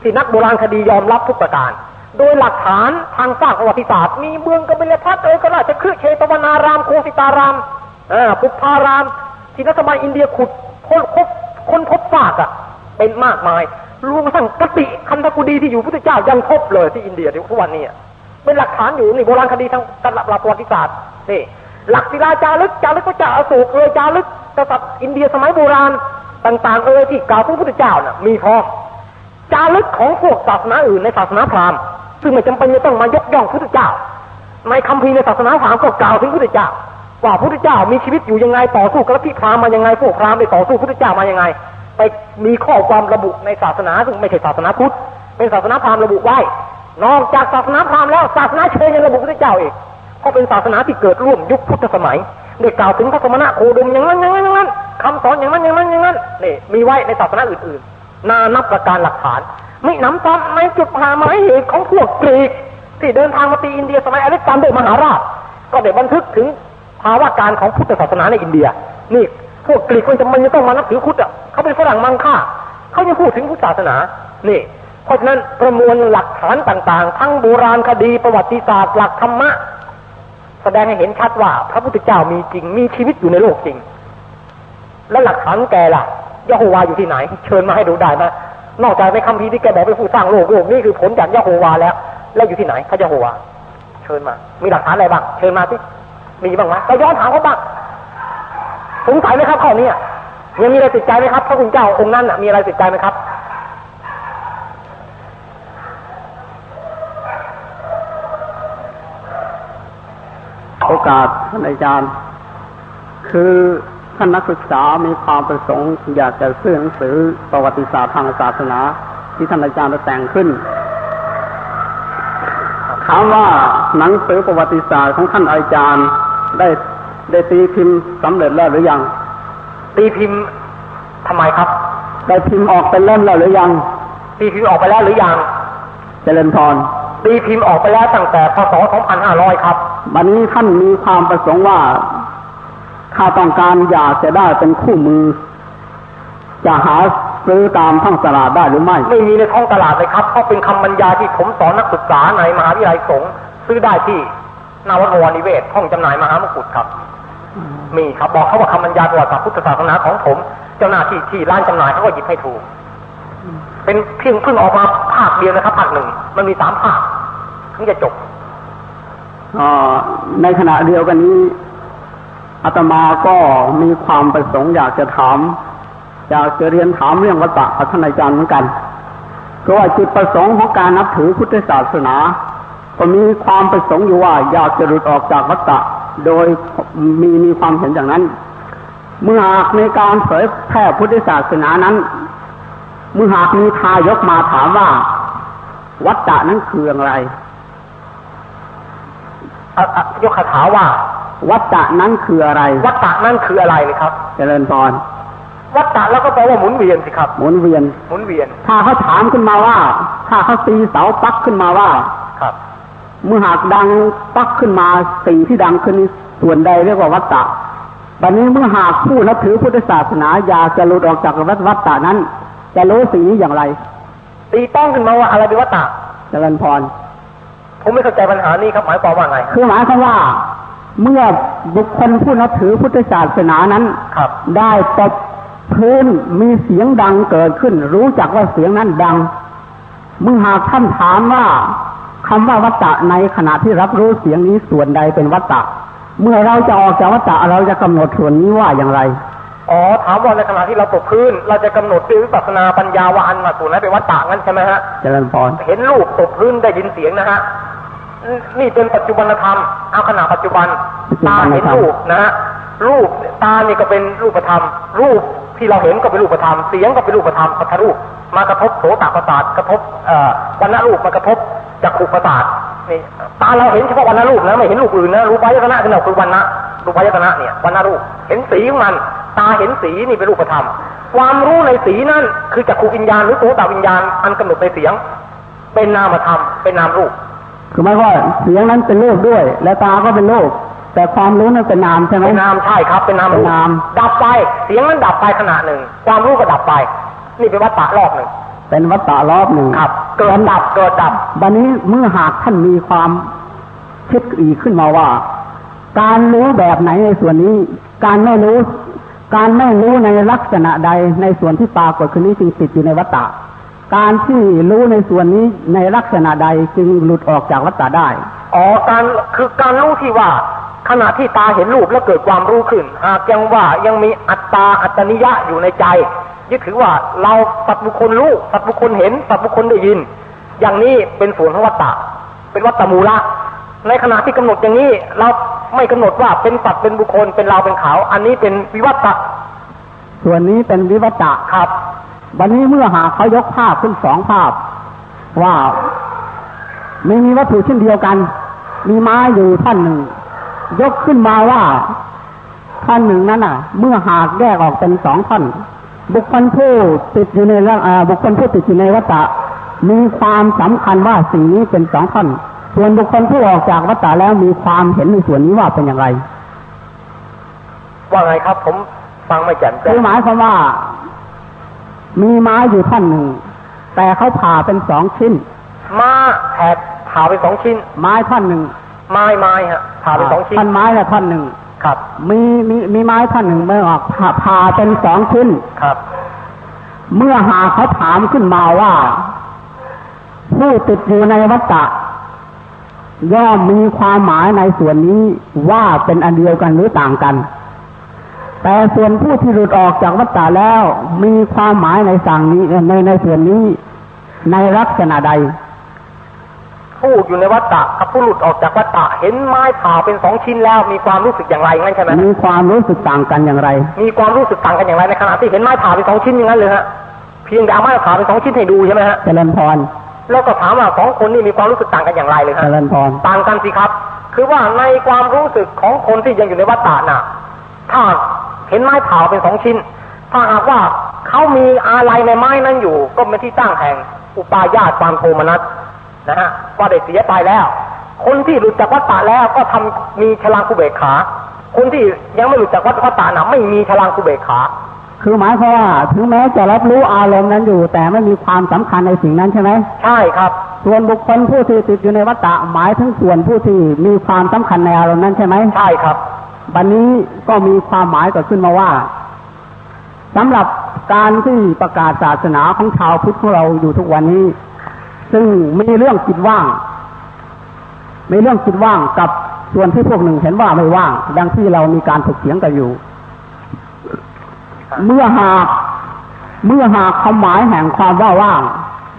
ที่นักโบราณคดียอมรับทุกประการ โดยหลักฐานทางสร้างประวัติศาสตร์ มีเมืองกบิลพัทเอยก็ราชคฤห์เชตวนารามโคสิตารามปุพารามที่นักสมัยอินเดียขุดค้นพบค้นพบซากอะ เป็นมากมายรวมทั้งกติคันธกุดีที่อยู่พุทธเจ้ายังพบเลยที่อินเดียในทุกวันนี้เป็นหลักฐานอยู่นี่โบราณคดีทางตำรับประวัติศาสตร์นี่ หลักศิลาจารึกจารึกพระเจ้าอโศกเอยจารึกกษัตริย์อินเดียสมัยโบราณต่างๆเอยที่กล่าวพระพุทธเจ้าน่ะมีพอจารึกของพวกศาสนาอื่นในศาสนาพราหมณ์ซึ่งไม่จำเป็นจะต้องมายกย่องพระพุทธเจ้า ในคำพีในศาสนาพราหมณ์ก็กล่าวถึงพระพุทธเจ้าว่าพระพุทธเจ้ามีชีวิตอยู่ยังไงต่อสู้กับลัทธิพราหมณ์มายังไงพวกพราหมณ์ได้ต่อสู้พระพุทธเจ้ามายังไง ไปมีข้อความระบุในศาสนาซึ่งไม่ใช่ศาสนาพุทธเป็นศาสนาพราหมณ์ระบุไว้ นอกจากศาสนาพราหมณ์แล้วศาสนาเชนยังระบุพระเจ้าอีก เพราะเป็นศาสนาที่เกิดร่วมยุคพุทธสมัยได้กล่าวถึงพระสมณะโคดมอย่างนั้นอย่างนั้นอย่างนั้นคำสอนอย่างนั้นอย่างนั้นอย่างนั้นนี่มีไว้ในศาสนาอื่นๆนานับประการหลักฐานไม่นำตอนในจุดหาหมายเหตุของพวกกรีก ที่เดินทางมาตีอินเดียสมัยอเล็กซานเดอร์มหาราช ก็ได้บันทึกถึงภาวะการของพุทธศาสนาในอินเดีย นี่พวกกรีกมันจะมันจะต้องมานับถือพุทธอะเขาเป็นฝรั่งมังค่าเขาจะพูดถึงพุทธศาสนา นี่ เพราะฉะนั้นประมวลหลักฐานต่างๆ ทั้งโบราณคดีประวัติศาสตร์หลักธรรมะ แสดงให้เห็นชัดว่า พระพุทธเจ้ามีจริง มีชีวิตอยู่ในโลกจริง แล้วหลักฐานแกล่ะยะโฮวาอยู่ที่ไหน เชิญมาให้ดูได้ไหมนอกจากในคำพีที่แกบอกเป็นผู้สร้างโลกโลกนี่คือผลจากยะโฮวาแล้ว แล้วอยู่ที่ไหนพระเจ้าหัวเชิญมา มีหลักฐานอะไรบ้าง เชิญมาสิมีบ้างไหมเราย้อนถามเขาบ้างสงสัยไหมครับข้อนี้ยังมีอะไรติดใจไหมครับพระคุณเจ้าองค์นั้นมีอะไรติดใจไหมครับ โอกาสท่านอาจารย์ คือท่านนักศึกษามีความประสงค์อยากจะซื้อหนังสือประวัติศาสตร์ทางศาสนา ที่ท่านอาจารย์ได้แต่งขึ้นถามว่าหนังสือประวัติศาสตร์ของท่านอาจารย์ได้ได้ตีพิมพ์สำเร็จแล้วหรือยัง ตีพิมพ์ทำไมครับ ได้พิมพ์ออกเป็นเล่มแล้วหรือยัง ตีพิมพ์ออกไปแล้วหรือยังเจริญพร ตีพิมพ์ออกไปแล้วตั้งแต่พศ 2500 ครับวันนี้ท่านมีความประสงค์ว่าข้าต้องการอยากจะได้เป็นคู่มือ จะหาซื้อตามท้องตลาดได้หรือไม่ ไม่มีในท้องตลาดเลยครับเพราะเป็นคำบรรยายที่ผมสอนนักศึกษาในมหาวิทยาลัยสงฆ์ซื้อได้ที่นาวัดวรนิเวศห้องจำหน่ายมหามกุฏครับ มีครับบอกเขาว่าคำบรรยายประวัติศาสตร์พุทธศาสนาของผม เจ้าหน้าที่ที่ร้านจำหน่ายเขาก็หยิบให้ถูก เป็นเพียงเพิ่งออกมาภาคเดียวนะครับภาคหนึ่งมันมีสามภาค ถึงจะจบอในขณะเดียวกันนี้อาตมาก็มีความประสงค์อยากจะถาม อยากจะเรียนถามเรื่องวัตตะกับท่านอาจารย์เหมือนกัน เพราะว่าจุดประสงค์ของการนับถือพุทธศาสนา ก็มีความประสงค์อยู่ว่า อยากจะหลุดออกจากวัตตะโดยมีมีความเห็นอย่างนั้น เมื่อหากในการเผยแพร่พุทธศาสนานั้น เมื่อหากมีทายกมาถามว่า วัตตะนั้นคืออะไร ยกคาถาว่า วัตตะนั้นคืออะไร วัฏฏะนั่นคืออะไรเลยครับ เจริญพรวัฏฏะแล้วก็แปลว่าหมุนเวียนสิครับ หมุนเวียน หมุนเวียน ถ้าเขาถามขึ้นมาว่า ถ้าเขาตีเสาปักขึ้นมาว่า ครับ เมื่อหากดังปักขึ้นมาสิ่งที่ดังขึ้นนี้ส่วนใดเรียกว่าวัตตะบัดนี้เมื่อหากผู้นับถือพุทธศาสนาอยากจะหลุดออกจากวัฏวัตตะนั้น จะรู้สิ่งนี้อย่างไร ตีต้องขึ้นมาว่าอะไรเป็นวัฏฏะเจริญพร ผมไม่เข้าใจปัญหานี้ครับหมายความว่าไง คือหมายความว่าเมื่อบุคคลผู้นับถือพุทธศาสนานั้นครับ ได้ตบพื้นมีเสียงดังเกิดขึ้น รู้จักว่าเสียงนั้นดัง เมื่อหากท่านถามว่าคำว่าวัตตะในขณะที่รับรู้เสียงนี้ส่วนใดเป็นวัตตะ เมื่อเราจะออกจากวัตตะเราจะกำหนดส่วนนี้ว่าอย่างไรอ๋อถามว่าในขณะที่เราตกพื้น เราจะกำหนดด้วยวิปัสสนาปัญญาวาอันมาส่วนนั้นเป็นวัฏฏะงั้นใช่ไหมฮะเจริญพรเห็นรูปตกพื้นได้ยินเสียงนะฮะ นี่เป็นปัจจุบันธรรมเอาขณะปัจจุบันตาเห็นรูปนะฮะรูปตานี่ก็เป็นรูปธรรม รูปที่เราเห็นก็เป็นรูปธรรม เสียงก็เป็นรูปธรรมปัทรูป มากระทบโสตประสาทกระทบเอ่อวันณรูปมากระทบจักขุประสาทนี่ตาเราเห็นเฉพาะวันณรูปนะไม่เห็นรูปอื่นนะรูปายตนะที่เราคือวันณะรูปายตนะเนี่ยวันณรูป เห็นสีของมัน ตาเห็นสีนี่เป็นรูปธรรม ความรู้ในสีนั่นคือจักขุวิญญาณหรือโสตวิญญาณอันกำหนดในเสียง เป็นนามธรรมเป็นนามรูป คือหมายความว่าเสียงนั้นเป็นรูปด้วย และตาก็เป็นรูปแต่ความรู้นั้นเป็นนามใช่ไหมเป็นนามใช่ครับ เป็นนามรูปเป็นนาม ดับไป เสียงนั้นดับไปขณะหนึ่ง ความรู้ก็ดับไป นี่เป็นวัฏฏะรอบหนึ่ง เป็นวัตตะรอบหนึ่งครับ เกิดดับเกิดดับ บัดนี้เมื่อหากท่านมีความคิดอีกขึ้นมาว่า การรู้แบบไหนในส่วนนี้ การไม่รู้ การไม่รู้ในลักษณะใดในส่วนที่ปรากฏขึ้นนี้จึงติดอยู่ในวัฏฏะ การที่รู้ในส่วนนี้ในลักษณะใดจึงหลุดออกจากวัฏฏะได้ อ๋อ การคือการรู้ที่ว่า ขณะที่ตาเห็นรูปแล้วเกิดความรู้ขึ้น หากยังว่ายังมีอัตตาอัตนิยะอยู่ในใจยึดถือว่าเราสัตว์บุคคลรู้สัตว์บุคคลเห็นสัตว์บุคคลได้ยิน อย่างนี้เป็นส่วนของวัตตะ เป็นวัตตมูละ ในขณะที่กำหนดอย่างนี้ เราไม่กำหนดว่าเป็นสัตว์เป็นบุคคลเป็นเราเป็นเขา อันนี้เป็นวิวัตตะส่วนนี้เป็นวิวัตะครับ บัดนี้เมื่อหากเขายกภาพขึ้นสองภาพ ว่าไม่มีวัตถุเช่นเดียวกัน มีไม้อยู่ท่านหนึ่ง ยกขึ้นมาว่าท่านหนึ่งนั้นอะ เมื่อหากแยกออกเป็นสองท่อนบุคคลผู้ติดอยู่ในเรื่องอ่าบุคคลผู้ติดอยู่ในวัฏฏะมีความสำคัญว่าสิ่งนี้เป็นสองท่อนส่วนบุคคลผู้ออกจากวัฏฏะแล้วมีความเห็นในส่วนนี้ว่าเป็นอย่างไร ว่าไงครับผมฟังไม่แจ่มแจ้คืงอหมายความว่า มีไม้อยู่ท่อนหนึ่ง แต่เขาผ่าเป็นสองชิ้นมาแถบผ่าไปสองชิ้น ไม้ท่อนหนึ่ง ไม้ไม้ฮะผ่าไปสองชิ้นท่อนไม้ละท่อนหนึ่งครับ มีมีมีไม้ท่อนหนึ่งเมื่อออกผ่าผ่าเป็นสองชิ้นครับ เมื่อหากเขาถามขึ้นมาว่า ผู้ติดอยู่ในวัฏฏะย่อมมีความหมายในส่วนนี้ว่าเป็นอันเดียวกันหรือต่างกัน แต่ส่วนผู้ที่หลุดออกจากวัฏฏะแล้วมีความหมายในสั่งนี้ในในส่วนนี้ ในลักษณะใด ผู้อยู่ในวัฏฏะกับผู้หลุดออกจากวัฏฏะเห็นไม้ผ่าเป็นสองชิ้นแล้วมีความรู้สึกอย่างไรงั้นใช่ไหมมีความรู้สึกต่างกันอย่างไร มีความรู้สึกต่างกันอย่างไรในขณะที่เห็นไม้ผ่าเป็นสองชิ้นอย่างนั้นเลยฮะเพียงแต่เอาไม้ผ่าเป็นสองชิ้นให้ดูใช่ไหมฮะเจริญพรแล้วก็ถามว่าสองคนนี้มีความรู้สึกต่างกันอย่างไรเลยเจฮะริญพรต่างกันสิครับ คือว่าในความรู้สึกของคนที่ยังอยู่ในวัฏฏะน่ะถ้า เห็นไม้เผาเป็นสองชิ้น ถ้าหากว่าเขามีอะไรในไม้นั้นอยู่ ก็เป็นที่ตั้งแห่ง อุปาญาตความโทมนัสนะฮะว่าได้เสียไปแล้ว คนที่หลุดจากวัฏฏะแล้วก็ทำมีฉลางคุเบกขา คนที่ยังไม่หลุดจากวัฏฏะน่ะไม่มีฉลางคุเบกขาคือหมายความว่าถึงแม้จะรับรู้อารมณ์นั้นอยู่ แต่ไม่มีความสำคัญในสิ่งนั้นใช่ไหมใช่ครับ ส่วนบุคคลผู้ที่ติดอยู่ในวัฏฏะหมายถึงส่วนผู้ที่มีความสำคัญในอารมณ์นั้นใช่ไหมใช่ครับ บัดนนี้ก็มีความหมายเกิดขึ้นมาว่าสำหรับการที่ประกาศศาสนาของชาวพุทธของเราอยู่ทุกวันนี้ ซึ่งมีเรื่องจิตว่างมีเรื่องจิตว่างกับส่วนที่พวกหนึ่งเห็นว่าไม่ว่าง ดังที่เรามีการถกเถียงกันอยู่ เมื่อหากเมื่อหากความหมายแห่งความว่าว่าง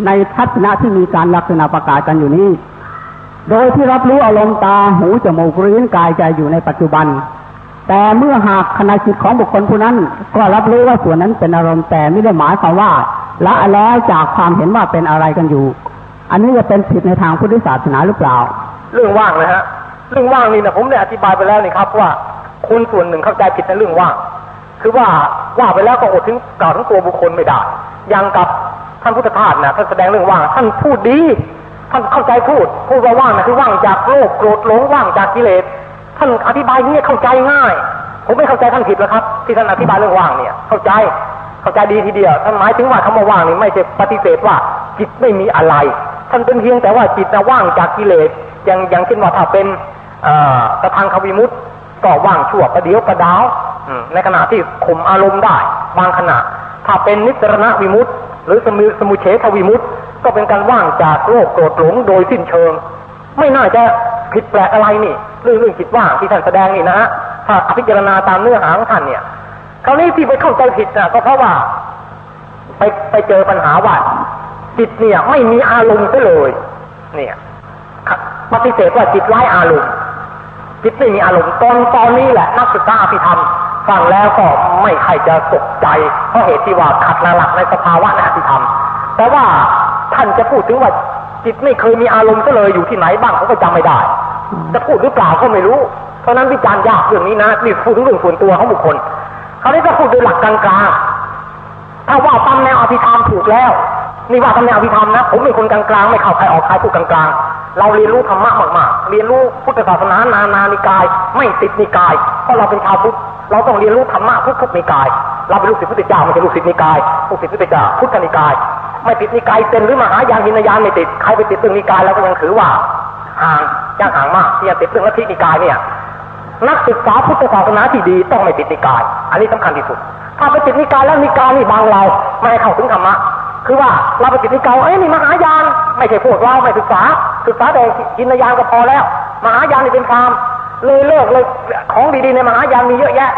ในทัศนะที่มีการลักษณะประกาศกันอยู่นี้ โดยที่รับรู้อารมณ์ตาหูจมูกลิ้นกายใจอยู่ในปัจจุบัน แต่เมื่อหากขณะจิตของบุคคลผู้นั้น ก็รับรู้ว่าส่วนนั้นเป็นอารมณ์แต่ไม่ได้หมายความว่าละแล้วจากความเห็นว่าเป็นอะไรกันอยู่ อันนี้จะเป็นผิดในทางพุทธศาสนาหรือเปล่า เรื่องว่างนะฮะเรื่องว่างนี่นะผมได้อธิบายไปแล้วนี่ครับ ว่าคนส่วนหนึ่งเข้าใจผิดในเรื่องว่าง คือว่าว่าไปแล้วก็อดถึงกล่าวทั้งตัวบุคคลไม่ได้อย่างกับท่านพุทธทาสนะท่านแสดงเรื่องว่างท่านพูดดี ท่านเข้าใจพูด พูดว่าว่างนะคือว่างจากโลภโกรธหลงว่างจากกิเลสท่านอธิบายนี่เข้าใจง่าย ผมไม่เข้าใจท่านผิดแล้วครับ ที่ท่านอธิบายเรื่องว่างเนี่ย เข้าใจเข้าใจดีทีเดียวท่านหมายถึงว่าคำว่าว่างนี่ไม่ใช่ปฏิเสธว่าจิตไม่มีอะไร ท่านเป็นเพียงแต่ว่าจิตนะว่างจากกิเลสอย่างอย่างเช่นว่าถ้าเป็นกระทังควิมุตก็ว่างชั่วประเดียวประดาวในขณะที่ข่มอารมณ์ได้ บางขณะ ถ้าเป็นนิสรณวิมุตหรือสมุสมุเฉทวิมุต ก็เป็นการว่างจากโลภโกรธหลงโดยสิ้นเชิง ไม่น่าจะผิดแปลกอะไรนี่เรื่องเรื่องจิตว่างที่ท่านแสดงนี่นะฮะถ้าอภิจารณาตามเนื้อหาของท่านเนี่ยคราวนี้ที่ไปเข้าใจผิดนะก็เพราะว่า ไปไปเจอปัญหาว่าจิตเนี่ยไม่มีอารมณ์ซะเลย เนี่ยปฏิเสธว่าจิตไร้อารมณ์จิตไม่มีอารมณ์ตอนตอนนี้แหละนักศึกษาอภิธรรมฟังแล้วก็ไม่ใครจะตกใจ เพราะเหตุที่ว่าขัดหลักในสภาวะในอภิธรรม แต่ว่า ท่านจะพูดถึงว่าจิตไม่เคยมีอารมณ์ซะเลยอยู่ที่ไหนบ้างเขาก็จำไม่ได้ จะพูดหรือเปล่าก็ไม่รู้ เพราะนั้นวิจารณ์ยากเรื่องนี้นะนี่พูดถึงเรื่องส่วนตัวของบุคคลคราวนี้ก็พูดโดยหลักกลางๆถ้าว่าตามแนวอภิธรรมถูกแล้วนี่ว่าตามแนวอภิธรรมนะ ผมเป็นคนกลางๆไม่เข้าใครออกใครพูดกลางๆ เราเรียนรู้ธรรมะมากๆ เรียนรู้พุทธศาสนานานานิกาย ไม่ติดนิกายเพราะเราเป็นชาวพุทธเราต้องเรียนรู้ธรรมะทุกทุกนิกาย เราเป็นลูกศิษย์พุทธเจ้าไม่ใช่ลูกศิษย์นิกายลูกศิษย์พุทธเจ้าพุทธนิกาย ไม่ติดนิกายเซนหรือมหายานหินยานไม่ติดใครไปติดเรื่องนิกายเราก็ยังถือว่าห่างยังห่างมากที่จะติดเรื่องลัทธินิกายเนี่ยนักศึกษาพุทธศาสนาที่ดีต้องไม่ติดนิกาย อันนี้สำคัญที่สุด ถ้าไปติดนิกายแล้วนิกายนี่บางเราไม่ให้เข้าถึงธรรมะ คือว่าเราไปติดนิกายเอ้ยนี่มหายานไม่ใช่พวกเราไม่ศึกษา ศึกษาแต่กินยานก็พอแล้ว มหายานนี่เป็นพรามเลยเลิกเลยของดีๆในมหายานมีเยอะแยะ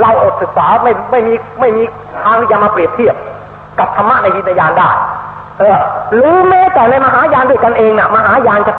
เราอดศึกษาไม่ไม่มีไม่มีทางที่จะมาเปรียบเทียบ กับธรรมะในกินยานได้ เออหรือแม้แต่ในมหายานด้วยกันเองน่ะ มหายานจะ